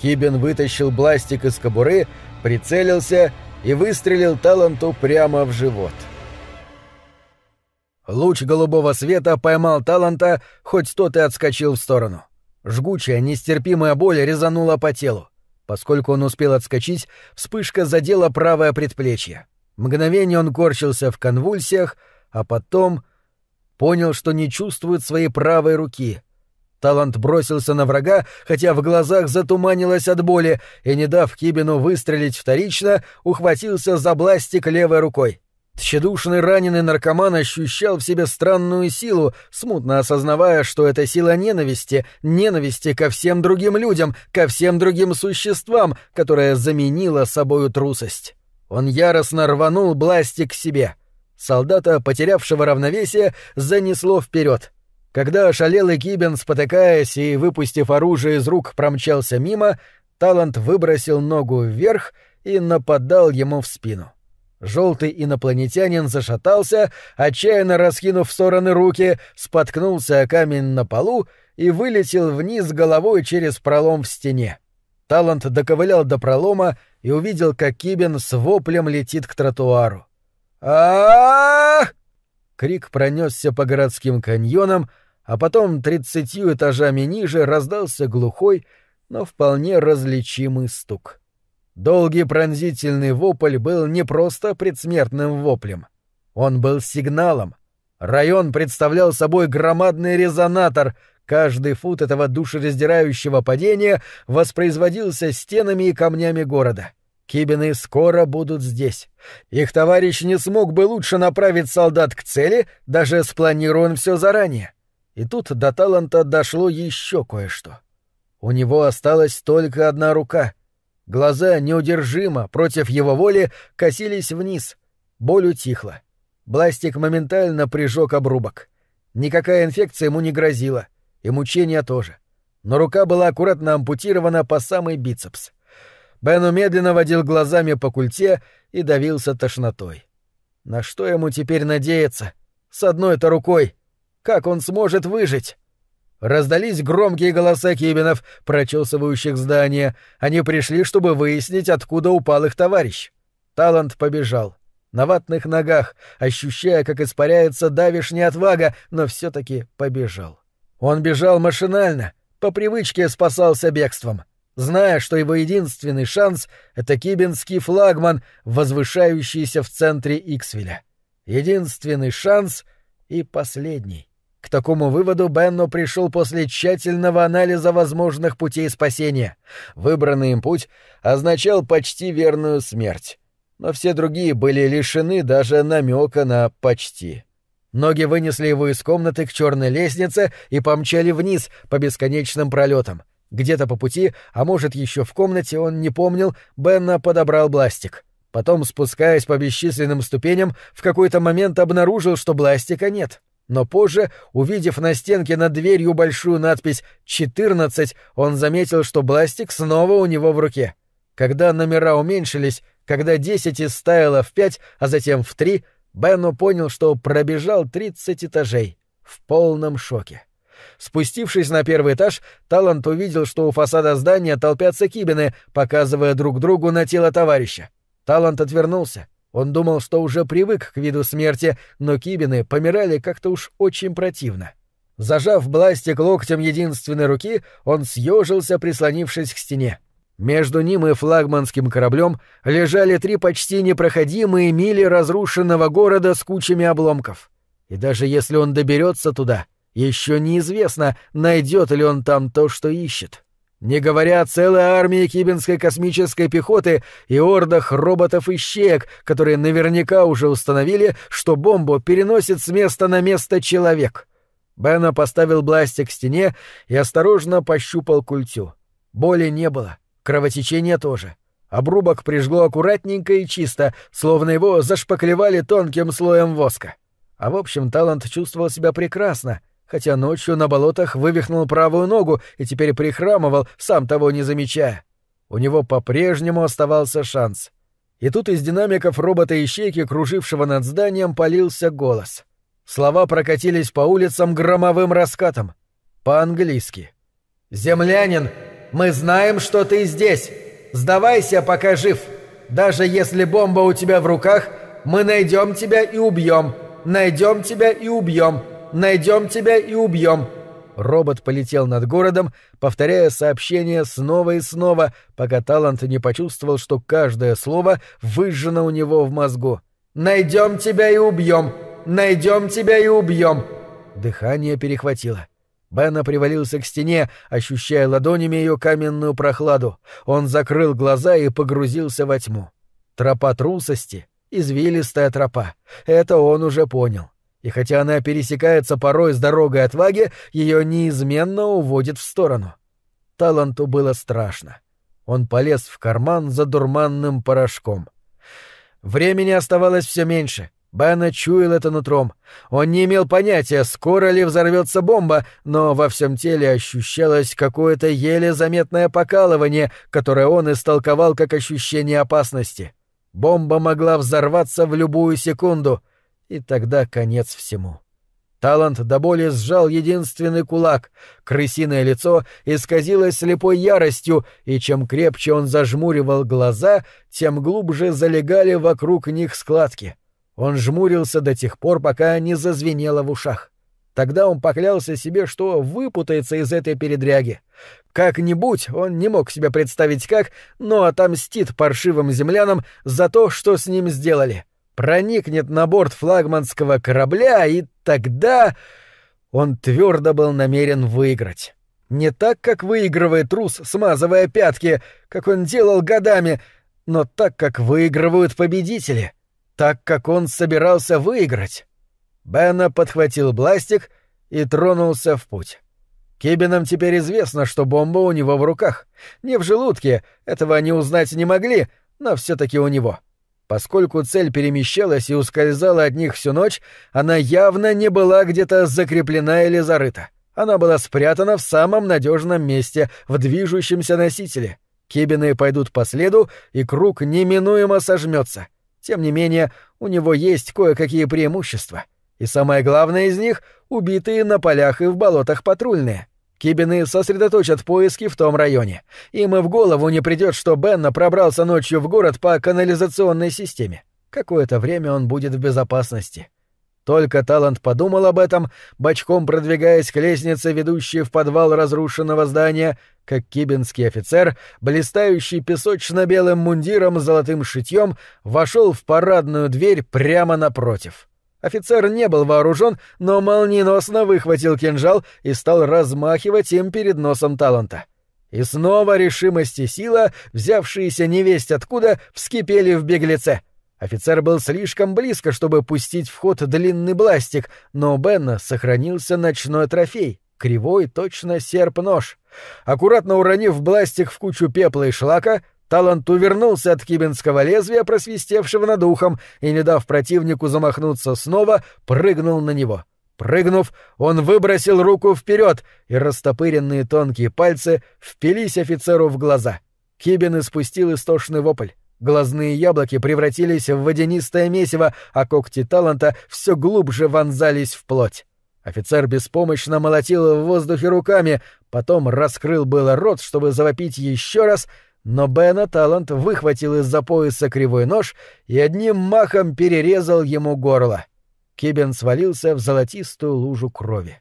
Кибен вытащил бластик из кобуры, прицелился и выстрелил Таланту прямо в живот. Луч голубого света поймал Таланта, хоть тот и отскочил в сторону. Жгучая, нестерпимая боль резанула по телу. Поскольку он успел отскочить, вспышка задела правое предплечье. Мгновение он корчился в конвульсиях, а потом понял, что не чувствует своей правой руки. Талант бросился на врага, хотя в глазах затуманилось от боли, и, не дав Кибину выстрелить вторично, ухватился за бластик левой рукой. Тщедушный раненый наркоман ощущал в себе странную силу, смутно осознавая, что это сила ненависти, ненависти ко всем другим людям, ко всем другим существам, которая заменила собою трусость. Он яростно рванул бластик к себе. Солдата, потерявшего равновесие, занесло вперед. Когда ошалелый Кибен, спотыкаясь и выпустив оружие из рук, промчался мимо, Талант выбросил ногу вверх и нападал ему в спину. Желтый инопланетянин зашатался, отчаянно раскинув в стороны руки, споткнулся о камень на полу и вылетел вниз головой через пролом в стене. Талант доковылял до пролома и увидел, как Кибен с воплем летит к тротуару. а Крик пронесся по городским каньонам, а потом тридцатью этажами ниже раздался глухой, но вполне различимый стук. Долгий пронзительный вопль был не просто предсмертным воплем. Он был сигналом. Район представлял собой громадный резонатор. Каждый фут этого душераздирающего падения воспроизводился стенами и камнями города. Кибины скоро будут здесь. Их товарищ не смог бы лучше направить солдат к цели, даже спланируя все заранее. И тут до таланта дошло еще кое-что. У него осталась только одна рука — Глаза неудержимо, против его воли, косились вниз. Боль утихла. Бластик моментально прижег обрубок. Никакая инфекция ему не грозила, и мучения тоже. Но рука была аккуратно ампутирована по самый бицепс. Бену медленно водил глазами по культе и давился тошнотой. На что ему теперь надеяться? С одной-то рукой. Как он сможет выжить? Раздались громкие голоса кибинов, прочесывающих здание. Они пришли, чтобы выяснить, откуда упал их товарищ. Талант побежал. На ватных ногах, ощущая, как испаряется давишняя отвага, но все таки побежал. Он бежал машинально, по привычке спасался бегством, зная, что его единственный шанс — это кибинский флагман, возвышающийся в центре Иксвиля. Единственный шанс и последний. К такому выводу Бенно пришел после тщательного анализа возможных путей спасения. Выбранный им путь означал почти верную смерть. Но все другие были лишены даже намека на «почти». Ноги вынесли его из комнаты к черной лестнице и помчали вниз по бесконечным пролетам. Где-то по пути, а может еще в комнате, он не помнил, Бенна подобрал бластик. Потом, спускаясь по бесчисленным ступеням, в какой-то момент обнаружил, что бластика нет. Но позже, увидев на стенке над дверью большую надпись «14», он заметил, что бластик снова у него в руке. Когда номера уменьшились, когда 10 истаяло в 5, а затем в 3, Бенну понял, что пробежал 30 этажей. В полном шоке. Спустившись на первый этаж, Талант увидел, что у фасада здания толпятся кибины, показывая друг другу на тело товарища. Талант отвернулся. Он думал, что уже привык к виду смерти, но кибины помирали как-то уж очень противно. Зажав бластик локтем единственной руки, он съежился, прислонившись к стене. Между ним и флагманским кораблем лежали три почти непроходимые мили разрушенного города с кучами обломков. И даже если он доберется туда, еще неизвестно, найдет ли он там то, что ищет. Не говоря о целой армии кибинской космической пехоты и ордах роботов и щеек, которые наверняка уже установили, что бомбу переносит с места на место человек. Бена поставил бластик к стене и осторожно пощупал культю. Боли не было, кровотечения тоже. Обрубок прижгло аккуратненько и чисто, словно его зашпаклевали тонким слоем воска. А в общем, Талант чувствовал себя прекрасно — хотя ночью на болотах вывихнул правую ногу и теперь прихрамывал, сам того не замечая. У него по-прежнему оставался шанс. И тут из динамиков робота-ищейки, кружившего над зданием, полился голос. Слова прокатились по улицам громовым раскатом. По-английски. «Землянин, мы знаем, что ты здесь. Сдавайся, пока жив. Даже если бомба у тебя в руках, мы найдем тебя и убьем. Найдем тебя и убьем. Найдем тебя и убьем!» Робот полетел над городом, повторяя сообщение снова и снова, пока Талант не почувствовал, что каждое слово выжжено у него в мозгу. «Найдем тебя и убьем! Найдем тебя и убьем!» Дыхание перехватило. Бена привалился к стене, ощущая ладонями ее каменную прохладу. Он закрыл глаза и погрузился во тьму. Тропа трусости, извилистая тропа. Это он уже понял. И хотя она пересекается порой с дорогой отваги, ее неизменно уводит в сторону. Таланту было страшно. Он полез в карман за дурманным порошком. Времени оставалось все меньше. Бена чуял это нутром. Он не имел понятия, скоро ли взорвется бомба, но во всем теле ощущалось какое-то еле заметное покалывание, которое он истолковал как ощущение опасности. Бомба могла взорваться в любую секунду, и тогда конец всему. Талант до боли сжал единственный кулак, крысиное лицо исказилось слепой яростью, и чем крепче он зажмуривал глаза, тем глубже залегали вокруг них складки. Он жмурился до тех пор, пока не зазвенело в ушах. Тогда он поклялся себе, что выпутается из этой передряги. Как-нибудь, он не мог себе представить как, но отомстит паршивым землянам за то, что с ним сделали. Проникнет на борт флагманского корабля, и тогда... Он твердо был намерен выиграть. Не так, как выигрывает трус, смазывая пятки, как он делал годами, но так, как выигрывают победители, так, как он собирался выиграть. Бена подхватил бластик и тронулся в путь. Кибинам теперь известно, что бомба у него в руках. Не в желудке, этого они узнать не могли, но все таки у него. Поскольку цель перемещалась и ускользала от них всю ночь, она явно не была где-то закреплена или зарыта. Она была спрятана в самом надежном месте, в движущемся носителе. Кибины пойдут по следу, и круг неминуемо сожмется. Тем не менее, у него есть кое-какие преимущества. И самое главное из них — убитые на полях и в болотах патрульные. Кибины сосредоточат поиски в том районе. Им и в голову не придет, что Бенна пробрался ночью в город по канализационной системе. Какое-то время он будет в безопасности. Только Талант подумал об этом, бочком продвигаясь к лестнице, ведущей в подвал разрушенного здания, как кибинский офицер, блистающий песочно-белым мундиром с золотым шитьем, вошел в парадную дверь прямо напротив. Офицер не был вооружен, но молниеносно выхватил кинжал и стал размахивать им перед носом таланта. И снова решимость и сила, взявшиеся невесть откуда, вскипели в беглеце. Офицер был слишком близко, чтобы пустить в ход длинный бластик, но у Бенна сохранился ночной трофей — кривой, точно серп-нож. Аккуратно уронив бластик в кучу пепла и шлака, Талант увернулся от кибинского лезвия, просвистевшего над ухом, и, не дав противнику замахнуться снова, прыгнул на него. Прыгнув, он выбросил руку вперед, и растопыренные тонкие пальцы впились офицеру в глаза. Кибин испустил истошный вопль. Глазные яблоки превратились в водянистое месиво, а когти таланта все глубже вонзались в плоть. Офицер беспомощно молотил в воздухе руками, потом раскрыл было рот, чтобы завопить еще раз — но Бена Талант выхватил из-за пояса кривой нож и одним махом перерезал ему горло. Кибен свалился в золотистую лужу крови.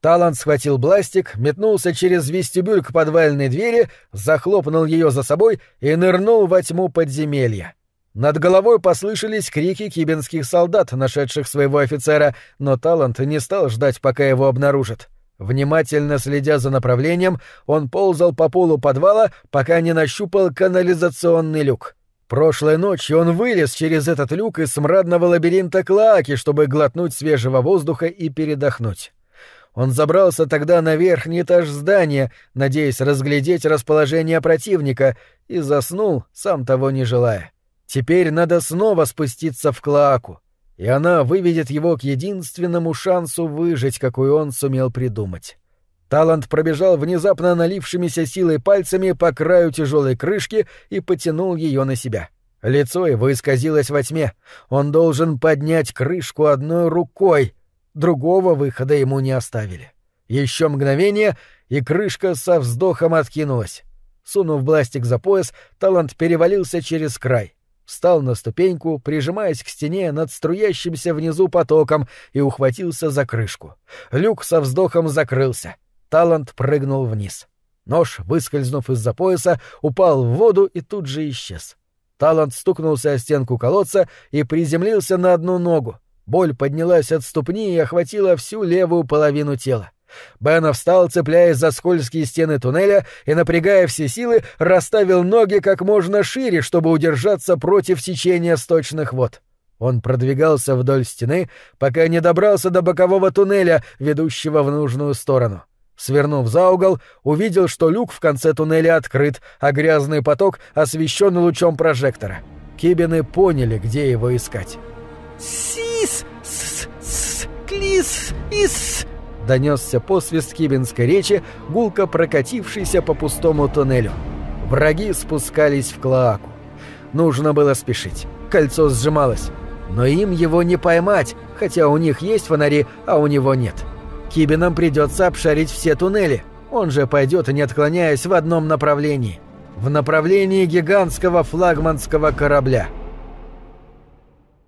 Талант схватил бластик, метнулся через вестибюль к подвальной двери, захлопнул ее за собой и нырнул во тьму подземелья. Над головой послышались крики кибенских солдат, нашедших своего офицера, но Талант не стал ждать, пока его обнаружат. Внимательно следя за направлением, он ползал по полу подвала, пока не нащупал канализационный люк. Прошлой ночью он вылез через этот люк из смрадного лабиринта Клоаки, чтобы глотнуть свежего воздуха и передохнуть. Он забрался тогда на верхний этаж здания, надеясь разглядеть расположение противника, и заснул, сам того не желая. Теперь надо снова спуститься в Клоаку и она выведет его к единственному шансу выжить, какой он сумел придумать. Талант пробежал внезапно налившимися силой пальцами по краю тяжелой крышки и потянул ее на себя. Лицо его исказилось во тьме. Он должен поднять крышку одной рукой. Другого выхода ему не оставили. Еще мгновение, и крышка со вздохом откинулась. Сунув бластик за пояс, Талант перевалился через край встал на ступеньку, прижимаясь к стене над струящимся внизу потоком, и ухватился за крышку. Люк со вздохом закрылся. Талант прыгнул вниз. Нож, выскользнув из-за пояса, упал в воду и тут же исчез. Талант стукнулся о стенку колодца и приземлился на одну ногу. Боль поднялась от ступни и охватила всю левую половину тела. Бен встал, цепляясь за скользкие стены туннеля и, напрягая все силы, расставил ноги как можно шире, чтобы удержаться против течения сточных вод. Он продвигался вдоль стены, пока не добрался до бокового туннеля, ведущего в нужную сторону. Свернув за угол, увидел, что люк в конце туннеля открыт, а грязный поток освещен лучом прожектора. Кибины поняли, где его искать. «Сис! С -с Клис! Ис!» Донесся посвист кибинской речи, гулко прокатившийся по пустому туннелю. Враги спускались в клоаку. Нужно было спешить. Кольцо сжималось. Но им его не поймать, хотя у них есть фонари, а у него нет. Кибинам придется обшарить все туннели. Он же пойдет, не отклоняясь в одном направлении. В направлении гигантского флагманского корабля.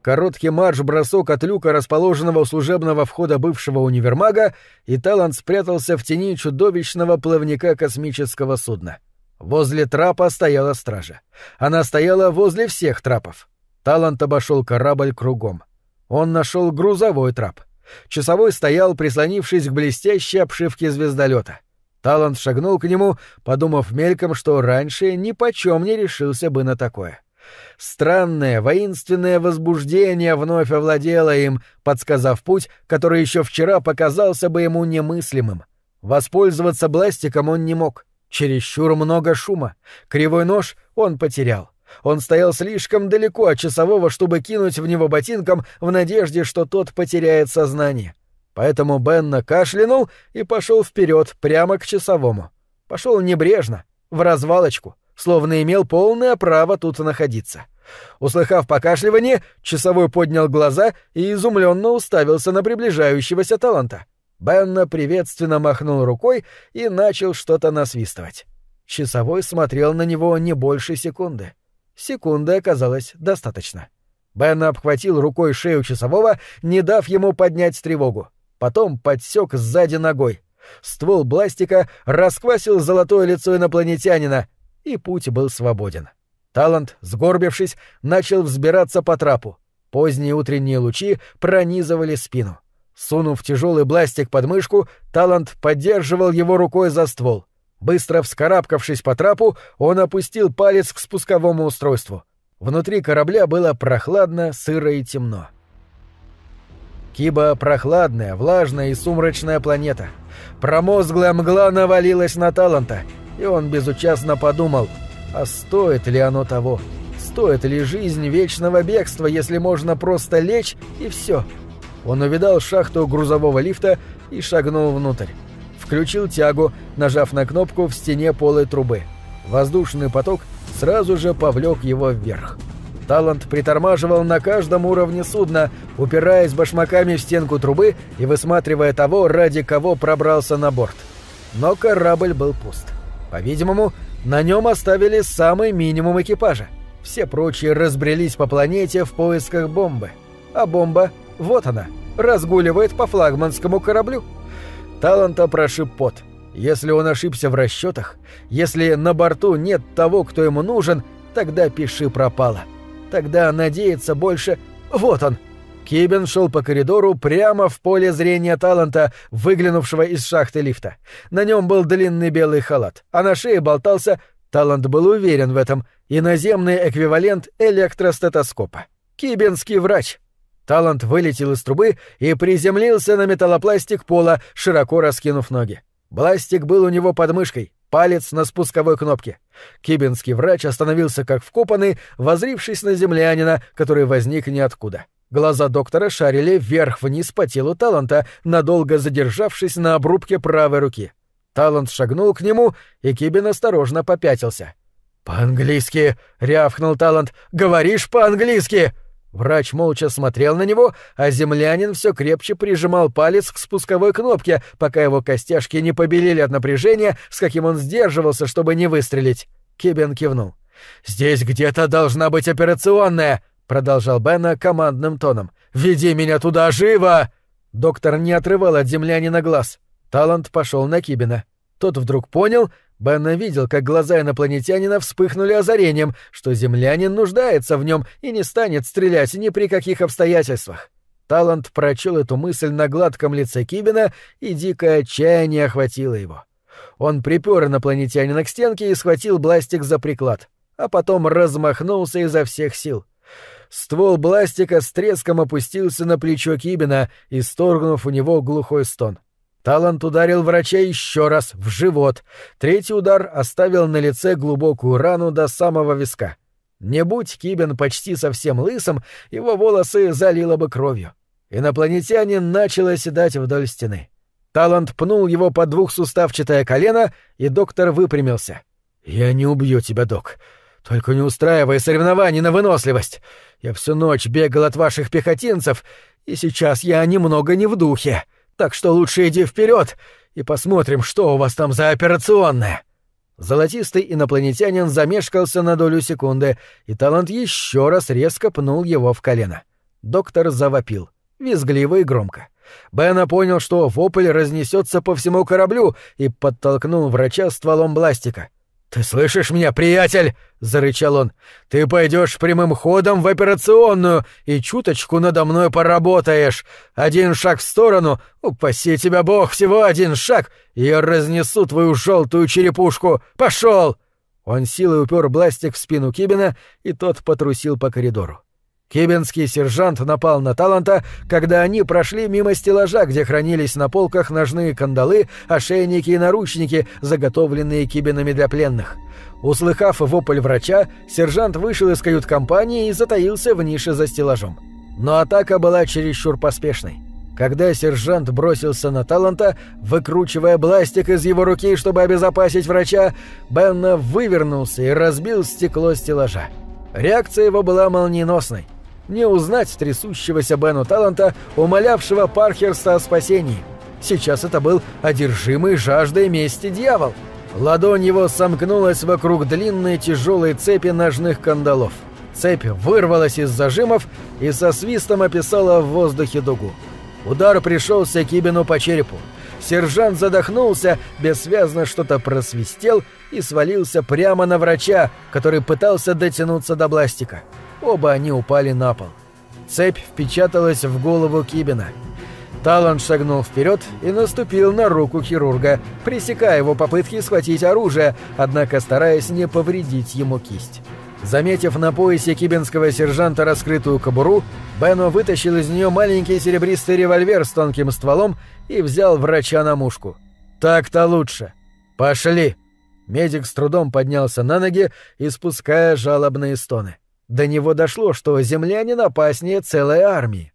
Короткий марш-бросок от люка, расположенного у служебного входа бывшего универмага, и Талант спрятался в тени чудовищного плавника космического судна. Возле трапа стояла стража. Она стояла возле всех трапов. Талант обошел корабль кругом. Он нашел грузовой трап — Часовой стоял, прислонившись к блестящей обшивке звездолета. Талант шагнул к нему, подумав мельком, что раньше ни почем не решился бы на такое. Странное, воинственное возбуждение вновь овладело им, подсказав путь, который еще вчера показался бы ему немыслимым. Воспользоваться бластиком он не мог. Чересчур много шума. Кривой нож он потерял. Он стоял слишком далеко от часового, чтобы кинуть в него ботинком в надежде, что тот потеряет сознание. Поэтому Бенна кашлянул и пошел вперед, прямо к часовому. Пошел небрежно, в развалочку, словно имел полное право тут находиться. Услыхав покашливание, часовой поднял глаза и изумленно уставился на приближающегося таланта. Бенна приветственно махнул рукой и начал что-то насвистывать. Часовой смотрел на него не больше секунды. Секунды оказалось достаточно. Бен обхватил рукой шею часового, не дав ему поднять тревогу. Потом подсек сзади ногой. Ствол бластика расквасил золотое лицо инопланетянина, и путь был свободен. Талант, сгорбившись, начал взбираться по трапу. Поздние утренние лучи пронизывали спину. Сунув тяжелый бластик под мышку, Талант поддерживал его рукой за ствол. Быстро вскарабкавшись по трапу, он опустил палец к спусковому устройству. Внутри корабля было прохладно, сыро и темно. Киба — прохладная, влажная и сумрачная планета. Промозглая мгла навалилась на Таланта, и он безучастно подумал, а стоит ли оно того? Стоит ли жизнь вечного бегства, если можно просто лечь и все? Он увидал шахту грузового лифта и шагнул внутрь включил тягу, нажав на кнопку в стене полой трубы. Воздушный поток сразу же повлек его вверх. Талант притормаживал на каждом уровне судна, упираясь башмаками в стенку трубы и высматривая того, ради кого пробрался на борт. Но корабль был пуст. По-видимому, на нем оставили самый минимум экипажа. Все прочие разбрелись по планете в поисках бомбы. А бомба, вот она, разгуливает по флагманскому кораблю. Таланта прошиб пот. Если он ошибся в расчетах, если на борту нет того, кто ему нужен, тогда пиши пропало. Тогда надеяться больше... Вот он! Кибен шел по коридору прямо в поле зрения Таланта, выглянувшего из шахты лифта. На нем был длинный белый халат, а на шее болтался, Талант был уверен в этом, иноземный эквивалент электростетоскопа. Кибенский врач. Талант вылетел из трубы и приземлился на металлопластик пола, широко раскинув ноги. Бластик был у него под мышкой, палец на спусковой кнопке. Кибинский врач остановился как вкопанный, возрившись на землянина, который возник ниоткуда. Глаза доктора шарили вверх-вниз по телу Таланта, надолго задержавшись на обрубке правой руки. Талант шагнул к нему, и Кибин осторожно попятился. «По-английски!» — рявкнул Талант. «Говоришь по-английски!» Врач молча смотрел на него, а землянин все крепче прижимал палец к спусковой кнопке, пока его костяшки не побелели от напряжения, с каким он сдерживался, чтобы не выстрелить. Кибен кивнул. «Здесь где-то должна быть операционная», — продолжал Бенна командным тоном. «Веди меня туда живо!» Доктор не отрывал от землянина глаз. Талант пошел на Кибина. Тот вдруг понял, Бенна видел, как глаза инопланетянина вспыхнули озарением, что землянин нуждается в нем и не станет стрелять ни при каких обстоятельствах. Талант прочел эту мысль на гладком лице Кибина, и дикое отчаяние охватило его. Он припер инопланетянина к стенке и схватил бластик за приклад, а потом размахнулся изо всех сил. Ствол бластика с треском опустился на плечо Кибина, исторгнув у него глухой стон. Талант ударил врача еще раз в живот. Третий удар оставил на лице глубокую рану до самого виска. Не будь Кибин почти совсем лысым, его волосы залило бы кровью. Инопланетянин начал оседать вдоль стены. Талант пнул его под двухсуставчатое колено, и доктор выпрямился. «Я не убью тебя, док. Только не устраивай соревнований на выносливость. Я всю ночь бегал от ваших пехотинцев, и сейчас я немного не в духе. Так что лучше иди вперед и посмотрим, что у вас там за операционная». Золотистый инопланетянин замешкался на долю секунды, и Талант еще раз резко пнул его в колено. Доктор завопил, визгливо и громко. Бена понял, что вопль разнесется по всему кораблю, и подтолкнул врача стволом бластика. «Ты слышишь меня, приятель?» — зарычал он. «Ты пойдешь прямым ходом в операционную и чуточку надо мной поработаешь. Один шаг в сторону, упаси тебя бог, всего один шаг, и я разнесу твою желтую черепушку. Пошел!» Он силой упер бластик в спину Кибина, и тот потрусил по коридору. Кибинский сержант напал на Таланта, когда они прошли мимо стеллажа, где хранились на полках ножные кандалы, ошейники и наручники, заготовленные Кибинами для пленных. Услыхав вопль врача, сержант вышел из кают-компании и затаился в нише за стеллажом. Но атака была чересчур поспешной. Когда сержант бросился на Таланта, выкручивая бластик из его руки, чтобы обезопасить врача, Бенна вывернулся и разбил стекло стеллажа. Реакция его была молниеносной не узнать трясущегося Бену Таланта, умолявшего Пархерста о спасении. Сейчас это был одержимый жаждой мести дьявол. Ладонь его сомкнулась вокруг длинной тяжелой цепи ножных кандалов. Цепь вырвалась из зажимов и со свистом описала в воздухе дугу. Удар пришелся Кибину по черепу. Сержант задохнулся, бессвязно что-то просвистел и свалился прямо на врача, который пытался дотянуться до бластика. Оба они упали на пол. Цепь впечаталась в голову Кибина. Талан шагнул вперед и наступил на руку хирурга, пресекая его попытки схватить оружие, однако стараясь не повредить ему кисть. Заметив на поясе кибинского сержанта раскрытую кобуру, Бено вытащил из нее маленький серебристый револьвер с тонким стволом и взял врача на мушку. «Так-то лучше. Пошли!» Медик с трудом поднялся на ноги, испуская жалобные стоны. До него дошло, что землянин опаснее целой армии.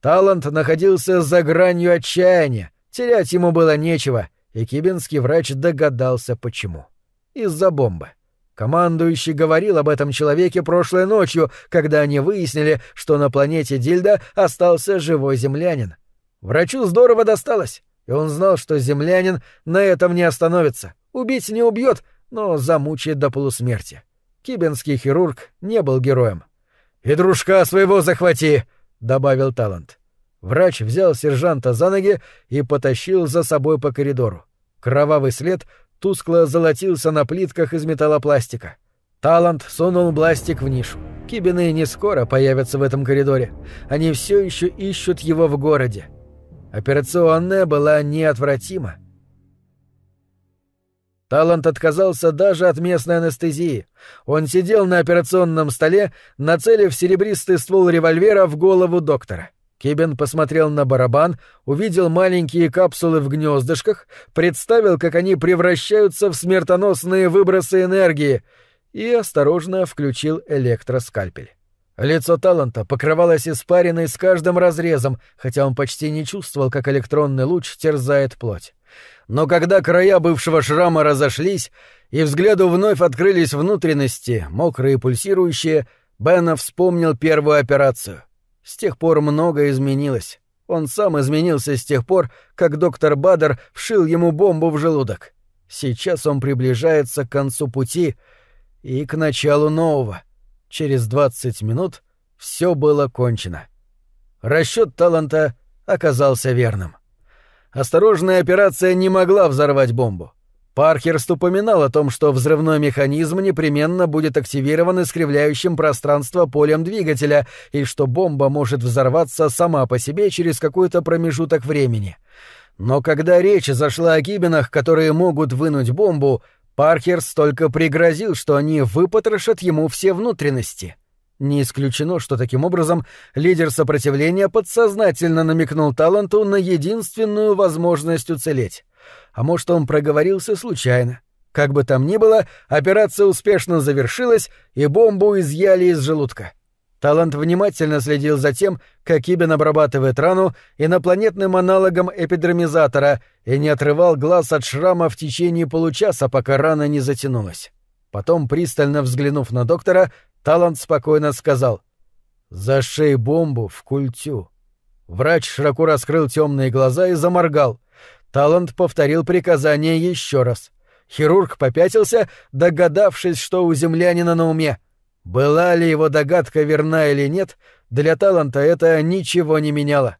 Талант находился за гранью отчаяния, терять ему было нечего, и кибинский врач догадался почему. Из-за бомбы. Командующий говорил об этом человеке прошлой ночью, когда они выяснили, что на планете Дильда остался живой землянин. Врачу здорово досталось, и он знал, что землянин на этом не остановится. Убить не убьет, но замучает до полусмерти. Кибенский хирург не был героем. «И дружка своего захвати!» — добавил Талант. Врач взял сержанта за ноги и потащил за собой по коридору. Кровавый след тускло золотился на плитках из металлопластика. Талант сунул бластик в нишу. Кибины не скоро появятся в этом коридоре. Они все еще ищут его в городе. Операционная была неотвратима. Талант отказался даже от местной анестезии. Он сидел на операционном столе, нацелив серебристый ствол револьвера в голову доктора. Кибен посмотрел на барабан, увидел маленькие капсулы в гнездышках, представил, как они превращаются в смертоносные выбросы энергии, и осторожно включил электроскальпель. Лицо Таланта покрывалось испариной с каждым разрезом, хотя он почти не чувствовал, как электронный луч терзает плоть. Но когда края бывшего шрама разошлись, и взгляду вновь открылись внутренности, мокрые и пульсирующие, Бена вспомнил первую операцию. С тех пор многое изменилось. Он сам изменился с тех пор, как доктор Бадер вшил ему бомбу в желудок. Сейчас он приближается к концу пути и к началу нового. Через двадцать минут все было кончено. Расчет таланта оказался верным. Осторожная операция не могла взорвать бомбу. Пархерст упоминал о том, что взрывной механизм непременно будет активирован искривляющим пространство полем двигателя и что бомба может взорваться сама по себе через какой-то промежуток времени. Но когда речь зашла о кибинах, которые могут вынуть бомбу, Пархерст только пригрозил, что они выпотрошат ему все внутренности. Не исключено, что таким образом лидер сопротивления подсознательно намекнул Таланту на единственную возможность уцелеть а может, он проговорился случайно. Как бы там ни было, операция успешно завершилась, и бомбу изъяли из желудка. Талант внимательно следил за тем, как Ибен обрабатывает рану инопланетным аналогом эпидермизатора и не отрывал глаз от шрама в течение получаса, пока рана не затянулась. Потом, пристально взглянув на доктора, Талант спокойно сказал «Зашей бомбу в культю». Врач широко раскрыл темные глаза и заморгал — Талант повторил приказание еще раз. Хирург попятился, догадавшись, что у землянина на уме. Была ли его догадка верна или нет, для Таланта это ничего не меняло.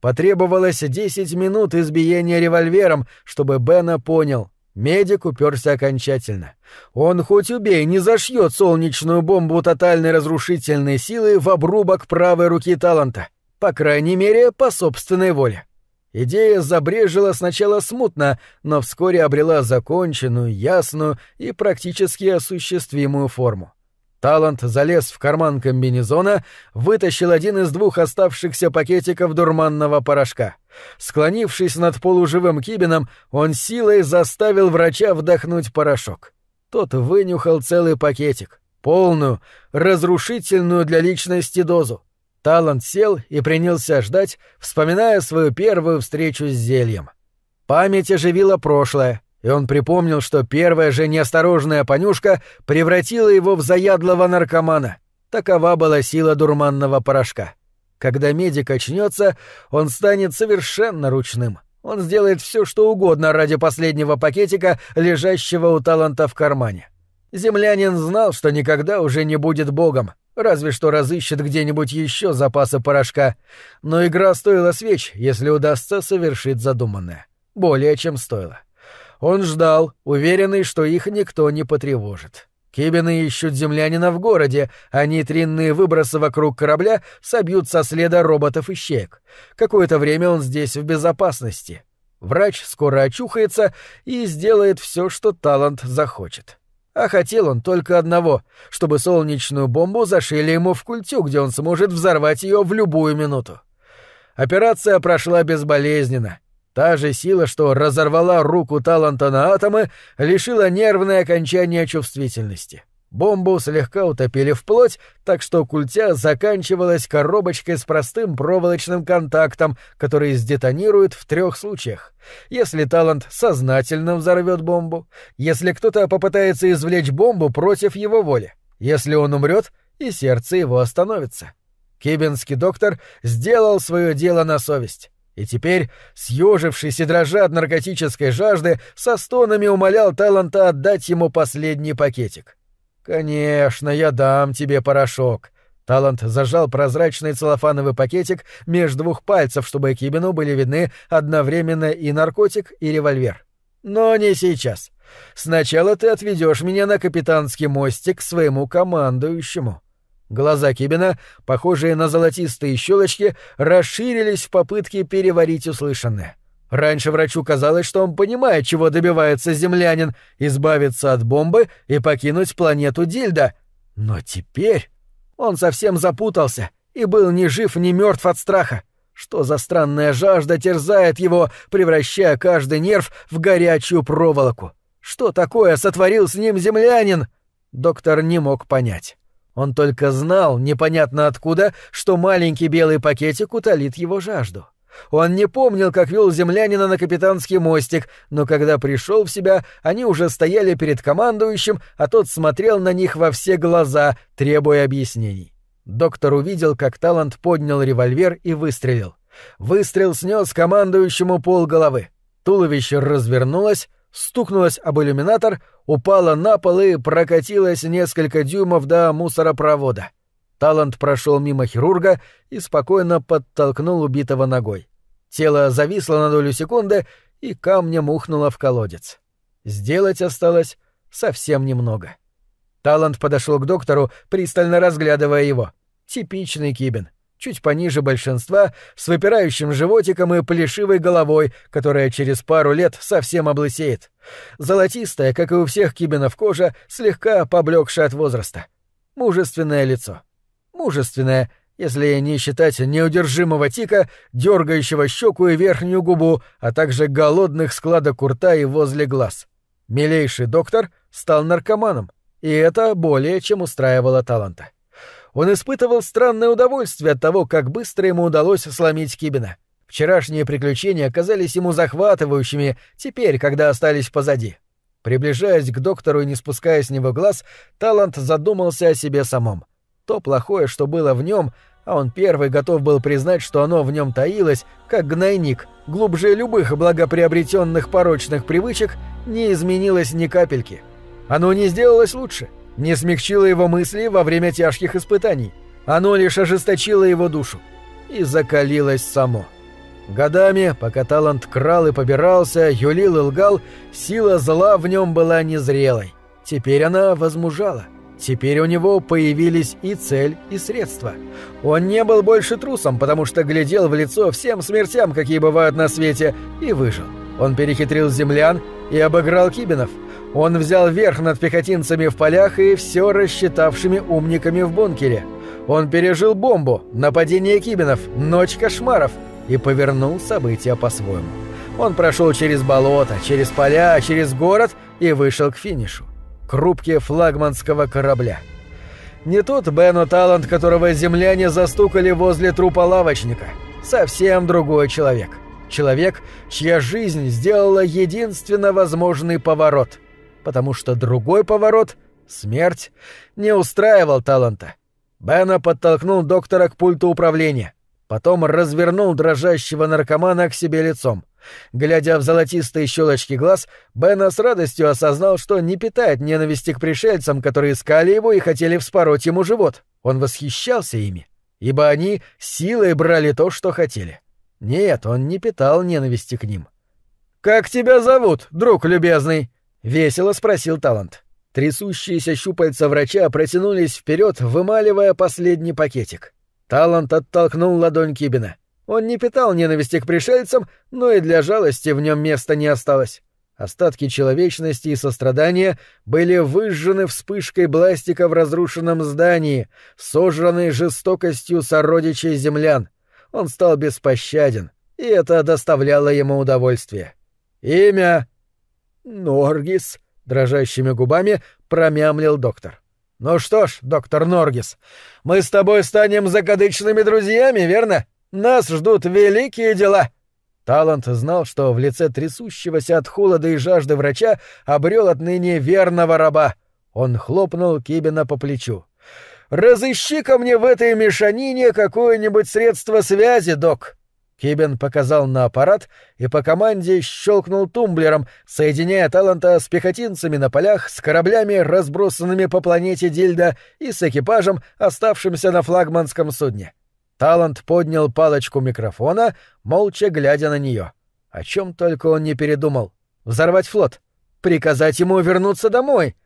Потребовалось десять минут избиения револьвером, чтобы Бена понял. Медик уперся окончательно. Он хоть убей, не зашьет солнечную бомбу тотальной разрушительной силы в обрубок правой руки Таланта. По крайней мере, по собственной воле. Идея забрежила сначала смутно, но вскоре обрела законченную, ясную и практически осуществимую форму. Талант залез в карман комбинезона, вытащил один из двух оставшихся пакетиков дурманного порошка. Склонившись над полуживым кибином, он силой заставил врача вдохнуть порошок. Тот вынюхал целый пакетик, полную, разрушительную для личности дозу. Талант сел и принялся ждать, вспоминая свою первую встречу с зельем. Память оживила прошлое, и он припомнил, что первая же неосторожная понюшка превратила его в заядлого наркомана. Такова была сила дурманного порошка. Когда медик очнется, он станет совершенно ручным. Он сделает все, что угодно ради последнего пакетика, лежащего у таланта в кармане. Землянин знал, что никогда уже не будет богом, Разве что разыщет где-нибудь еще запасы порошка. Но игра стоила свеч, если удастся совершить задуманное. Более чем стоило. Он ждал, уверенный, что их никто не потревожит. Кибины ищут землянина в городе, а нейтринные выбросы вокруг корабля собьют со следа роботов и щек. Какое-то время он здесь в безопасности. Врач скоро очухается и сделает все, что талант захочет. А хотел он только одного, чтобы солнечную бомбу зашили ему в культю, где он сможет взорвать ее в любую минуту. Операция прошла безболезненно. Та же сила, что разорвала руку таланта на атомы, лишила нервное окончание чувствительности. Бомбу слегка утопили в плоть, так что культя заканчивалась коробочкой с простым проволочным контактом, который сдетонирует в трех случаях. Если талант сознательно взорвет бомбу, если кто-то попытается извлечь бомбу против его воли, если он умрет, и сердце его остановится. Кибинский доктор сделал свое дело на совесть. И теперь, съежившись и дрожа от наркотической жажды, со стонами умолял таланта отдать ему последний пакетик. «Конечно, я дам тебе порошок». Талант зажал прозрачный целлофановый пакетик между двух пальцев, чтобы Кибину были видны одновременно и наркотик, и револьвер. «Но не сейчас. Сначала ты отведешь меня на капитанский мостик к своему командующему». Глаза Кибина, похожие на золотистые щелочки, расширились в попытке переварить услышанное. Раньше врачу казалось, что он понимает, чего добивается землянин — избавиться от бомбы и покинуть планету Дильда. Но теперь он совсем запутался и был ни жив, ни мертв от страха. Что за странная жажда терзает его, превращая каждый нерв в горячую проволоку? Что такое сотворил с ним землянин? Доктор не мог понять. Он только знал, непонятно откуда, что маленький белый пакетик утолит его жажду. Он не помнил, как вел землянина на капитанский мостик, но когда пришел в себя, они уже стояли перед командующим, а тот смотрел на них во все глаза, требуя объяснений. Доктор увидел, как Талант поднял револьвер и выстрелил. Выстрел снес командующему пол головы. Туловище развернулось, стукнулось об иллюминатор, упало на пол и прокатилось несколько дюймов до мусоропровода. Талант прошел мимо хирурга и спокойно подтолкнул убитого ногой. Тело зависло на долю секунды и камнем ухнуло в колодец. Сделать осталось совсем немного. Талант подошел к доктору, пристально разглядывая его. Типичный кибин. Чуть пониже большинства, с выпирающим животиком и плешивой головой, которая через пару лет совсем облысеет. Золотистая, как и у всех кибинов кожа, слегка поблекшая от возраста. Мужественное лицо. Мужественное, если не считать неудержимого тика, дергающего щеку и верхнюю губу, а также голодных складок у рта и возле глаз. Милейший доктор стал наркоманом, и это более чем устраивало таланта. Он испытывал странное удовольствие от того, как быстро ему удалось сломить Кибина. Вчерашние приключения оказались ему захватывающими, теперь, когда остались позади. Приближаясь к доктору и не спуская с него глаз, Талант задумался о себе самом. То плохое, что было в нем, а он первый готов был признать, что оно в нем таилось, как гнойник, глубже любых благоприобретенных порочных привычек, не изменилось ни капельки. Оно не сделалось лучше, не смягчило его мысли во время тяжких испытаний. Оно лишь ожесточило его душу и закалилось само. Годами, пока талант крал и побирался, юлил и лгал, сила зла в нем была незрелой. Теперь она возмужала — Теперь у него появились и цель, и средства. Он не был больше трусом, потому что глядел в лицо всем смертям, какие бывают на свете, и выжил. Он перехитрил землян и обыграл кибинов. Он взял верх над пехотинцами в полях и все рассчитавшими умниками в бункере. Он пережил бомбу, нападение кибинов, ночь кошмаров и повернул события по-своему. Он прошел через болото, через поля, через город и вышел к финишу к рубке флагманского корабля. Не тот Бену Талант, которого земляне застукали возле трупа лавочника. Совсем другой человек. Человек, чья жизнь сделала единственно возможный поворот. Потому что другой поворот, смерть, не устраивал Таланта. Бена подтолкнул доктора к пульту управления. Потом развернул дрожащего наркомана к себе лицом. Глядя в золотистые щелочки глаз, Бена с радостью осознал, что не питает ненависти к пришельцам, которые искали его и хотели вспороть ему живот. Он восхищался ими, ибо они силой брали то, что хотели. Нет, он не питал ненависти к ним. «Как тебя зовут, друг любезный?» — весело спросил Талант. Трясущиеся щупальца врача протянулись вперед, вымаливая последний пакетик. Талант оттолкнул ладонь Кибина. Он не питал ненависти к пришельцам, но и для жалости в нем места не осталось. Остатки человечности и сострадания были выжжены вспышкой бластика в разрушенном здании, сожранной жестокостью сородичей землян. Он стал беспощаден, и это доставляло ему удовольствие. «Имя?» «Норгис», — дрожащими губами промямлил доктор. «Ну что ж, доктор Норгис, мы с тобой станем закадычными друзьями, верно?» Нас ждут великие дела!» Талант знал, что в лице трясущегося от холода и жажды врача обрел отныне верного раба. Он хлопнул Кибина по плечу. «Разыщи-ка мне в этой мешанине какое-нибудь средство связи, док!» Кибин показал на аппарат и по команде щелкнул тумблером, соединяя Таланта с пехотинцами на полях, с кораблями, разбросанными по планете Дильда, и с экипажем, оставшимся на флагманском судне. Талант поднял палочку микрофона, молча глядя на нее. О чем только он не передумал. Взорвать флот. Приказать ему вернуться домой.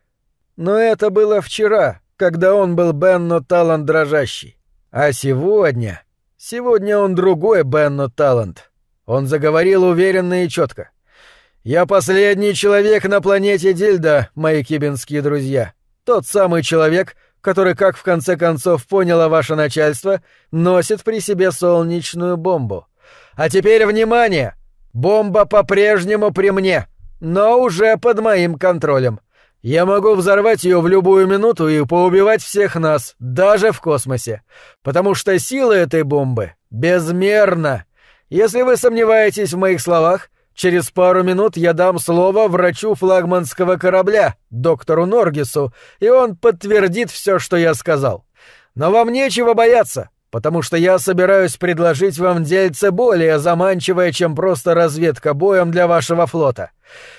Но это было вчера, когда он был Бенно Талант дрожащий. А сегодня... Сегодня он другой Бенно Талант. Он заговорил уверенно и четко. «Я последний человек на планете Дильда, мои кибинские друзья. Тот самый человек, который, как в конце концов поняло ваше начальство, носит при себе солнечную бомбу. А теперь внимание! Бомба по-прежнему при мне, но уже под моим контролем. Я могу взорвать ее в любую минуту и поубивать всех нас, даже в космосе, потому что сила этой бомбы безмерна. Если вы сомневаетесь в моих словах, Через пару минут я дам слово врачу флагманского корабля, доктору Норгису, и он подтвердит все, что я сказал. Но вам нечего бояться, потому что я собираюсь предложить вам дельце более заманчивое, чем просто разведка боем для вашего флота.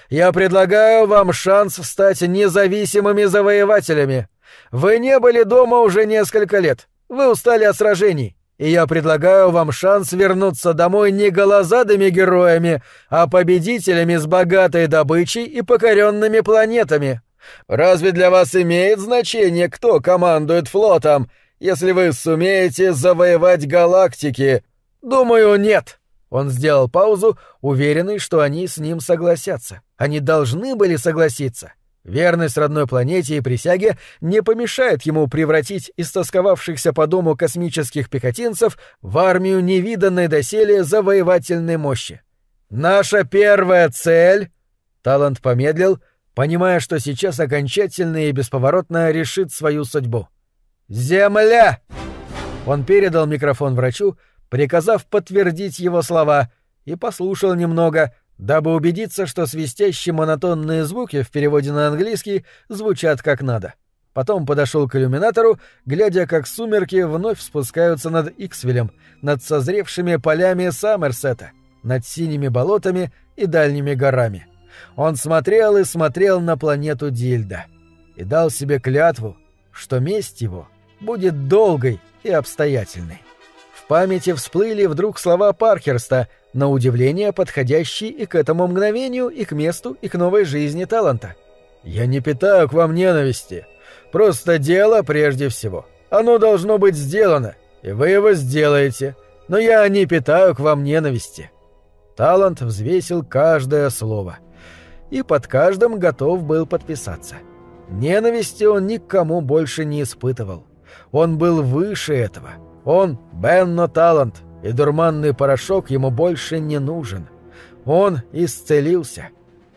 Я предлагаю вам шанс стать независимыми завоевателями. Вы не были дома уже несколько лет. Вы устали от сражений. И я предлагаю вам шанс вернуться домой не голозадыми героями, а победителями с богатой добычей и покоренными планетами. Разве для вас имеет значение, кто командует флотом, если вы сумеете завоевать галактики? Думаю, нет. Он сделал паузу, уверенный, что они с ним согласятся. Они должны были согласиться. Верность родной планете и присяге не помешает ему превратить истосковавшихся по дому космических пехотинцев в армию невиданной доселе завоевательной мощи. «Наша первая цель...» Талант помедлил, понимая, что сейчас окончательно и бесповоротно решит свою судьбу. «Земля!» Он передал микрофон врачу, приказав подтвердить его слова, и послушал немного, дабы убедиться, что свистящие монотонные звуки в переводе на английский звучат как надо. Потом подошел к иллюминатору, глядя, как сумерки вновь спускаются над Иксвилем, над созревшими полями Саммерсета, над синими болотами и дальними горами. Он смотрел и смотрел на планету Дильда и дал себе клятву, что месть его будет долгой и обстоятельной. В памяти всплыли вдруг слова Паркерста, на удивление подходящие и к этому мгновению, и к месту, и к новой жизни таланта. «Я не питаю к вам ненависти. Просто дело прежде всего. Оно должно быть сделано, и вы его сделаете. Но я не питаю к вам ненависти». Талант взвесил каждое слово. И под каждым готов был подписаться. Ненависти он никому больше не испытывал. Он был выше этого. Он — Бенно Талант, и дурманный порошок ему больше не нужен. Он исцелился.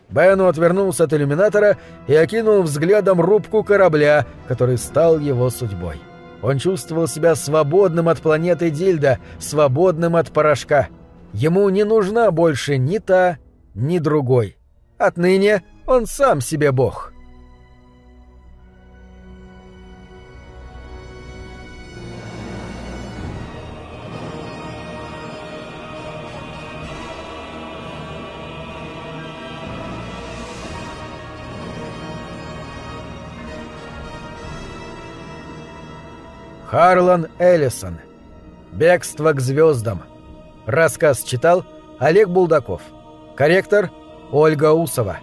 Бену отвернулся от иллюминатора и окинул взглядом рубку корабля, который стал его судьбой. Он чувствовал себя свободным от планеты Дильда, свободным от порошка. Ему не нужна больше ни та, ни другой. Отныне он сам себе бог. Харлан Эллисон. Бегство к звездам. Рассказ читал Олег Булдаков. Корректор Ольга Усова.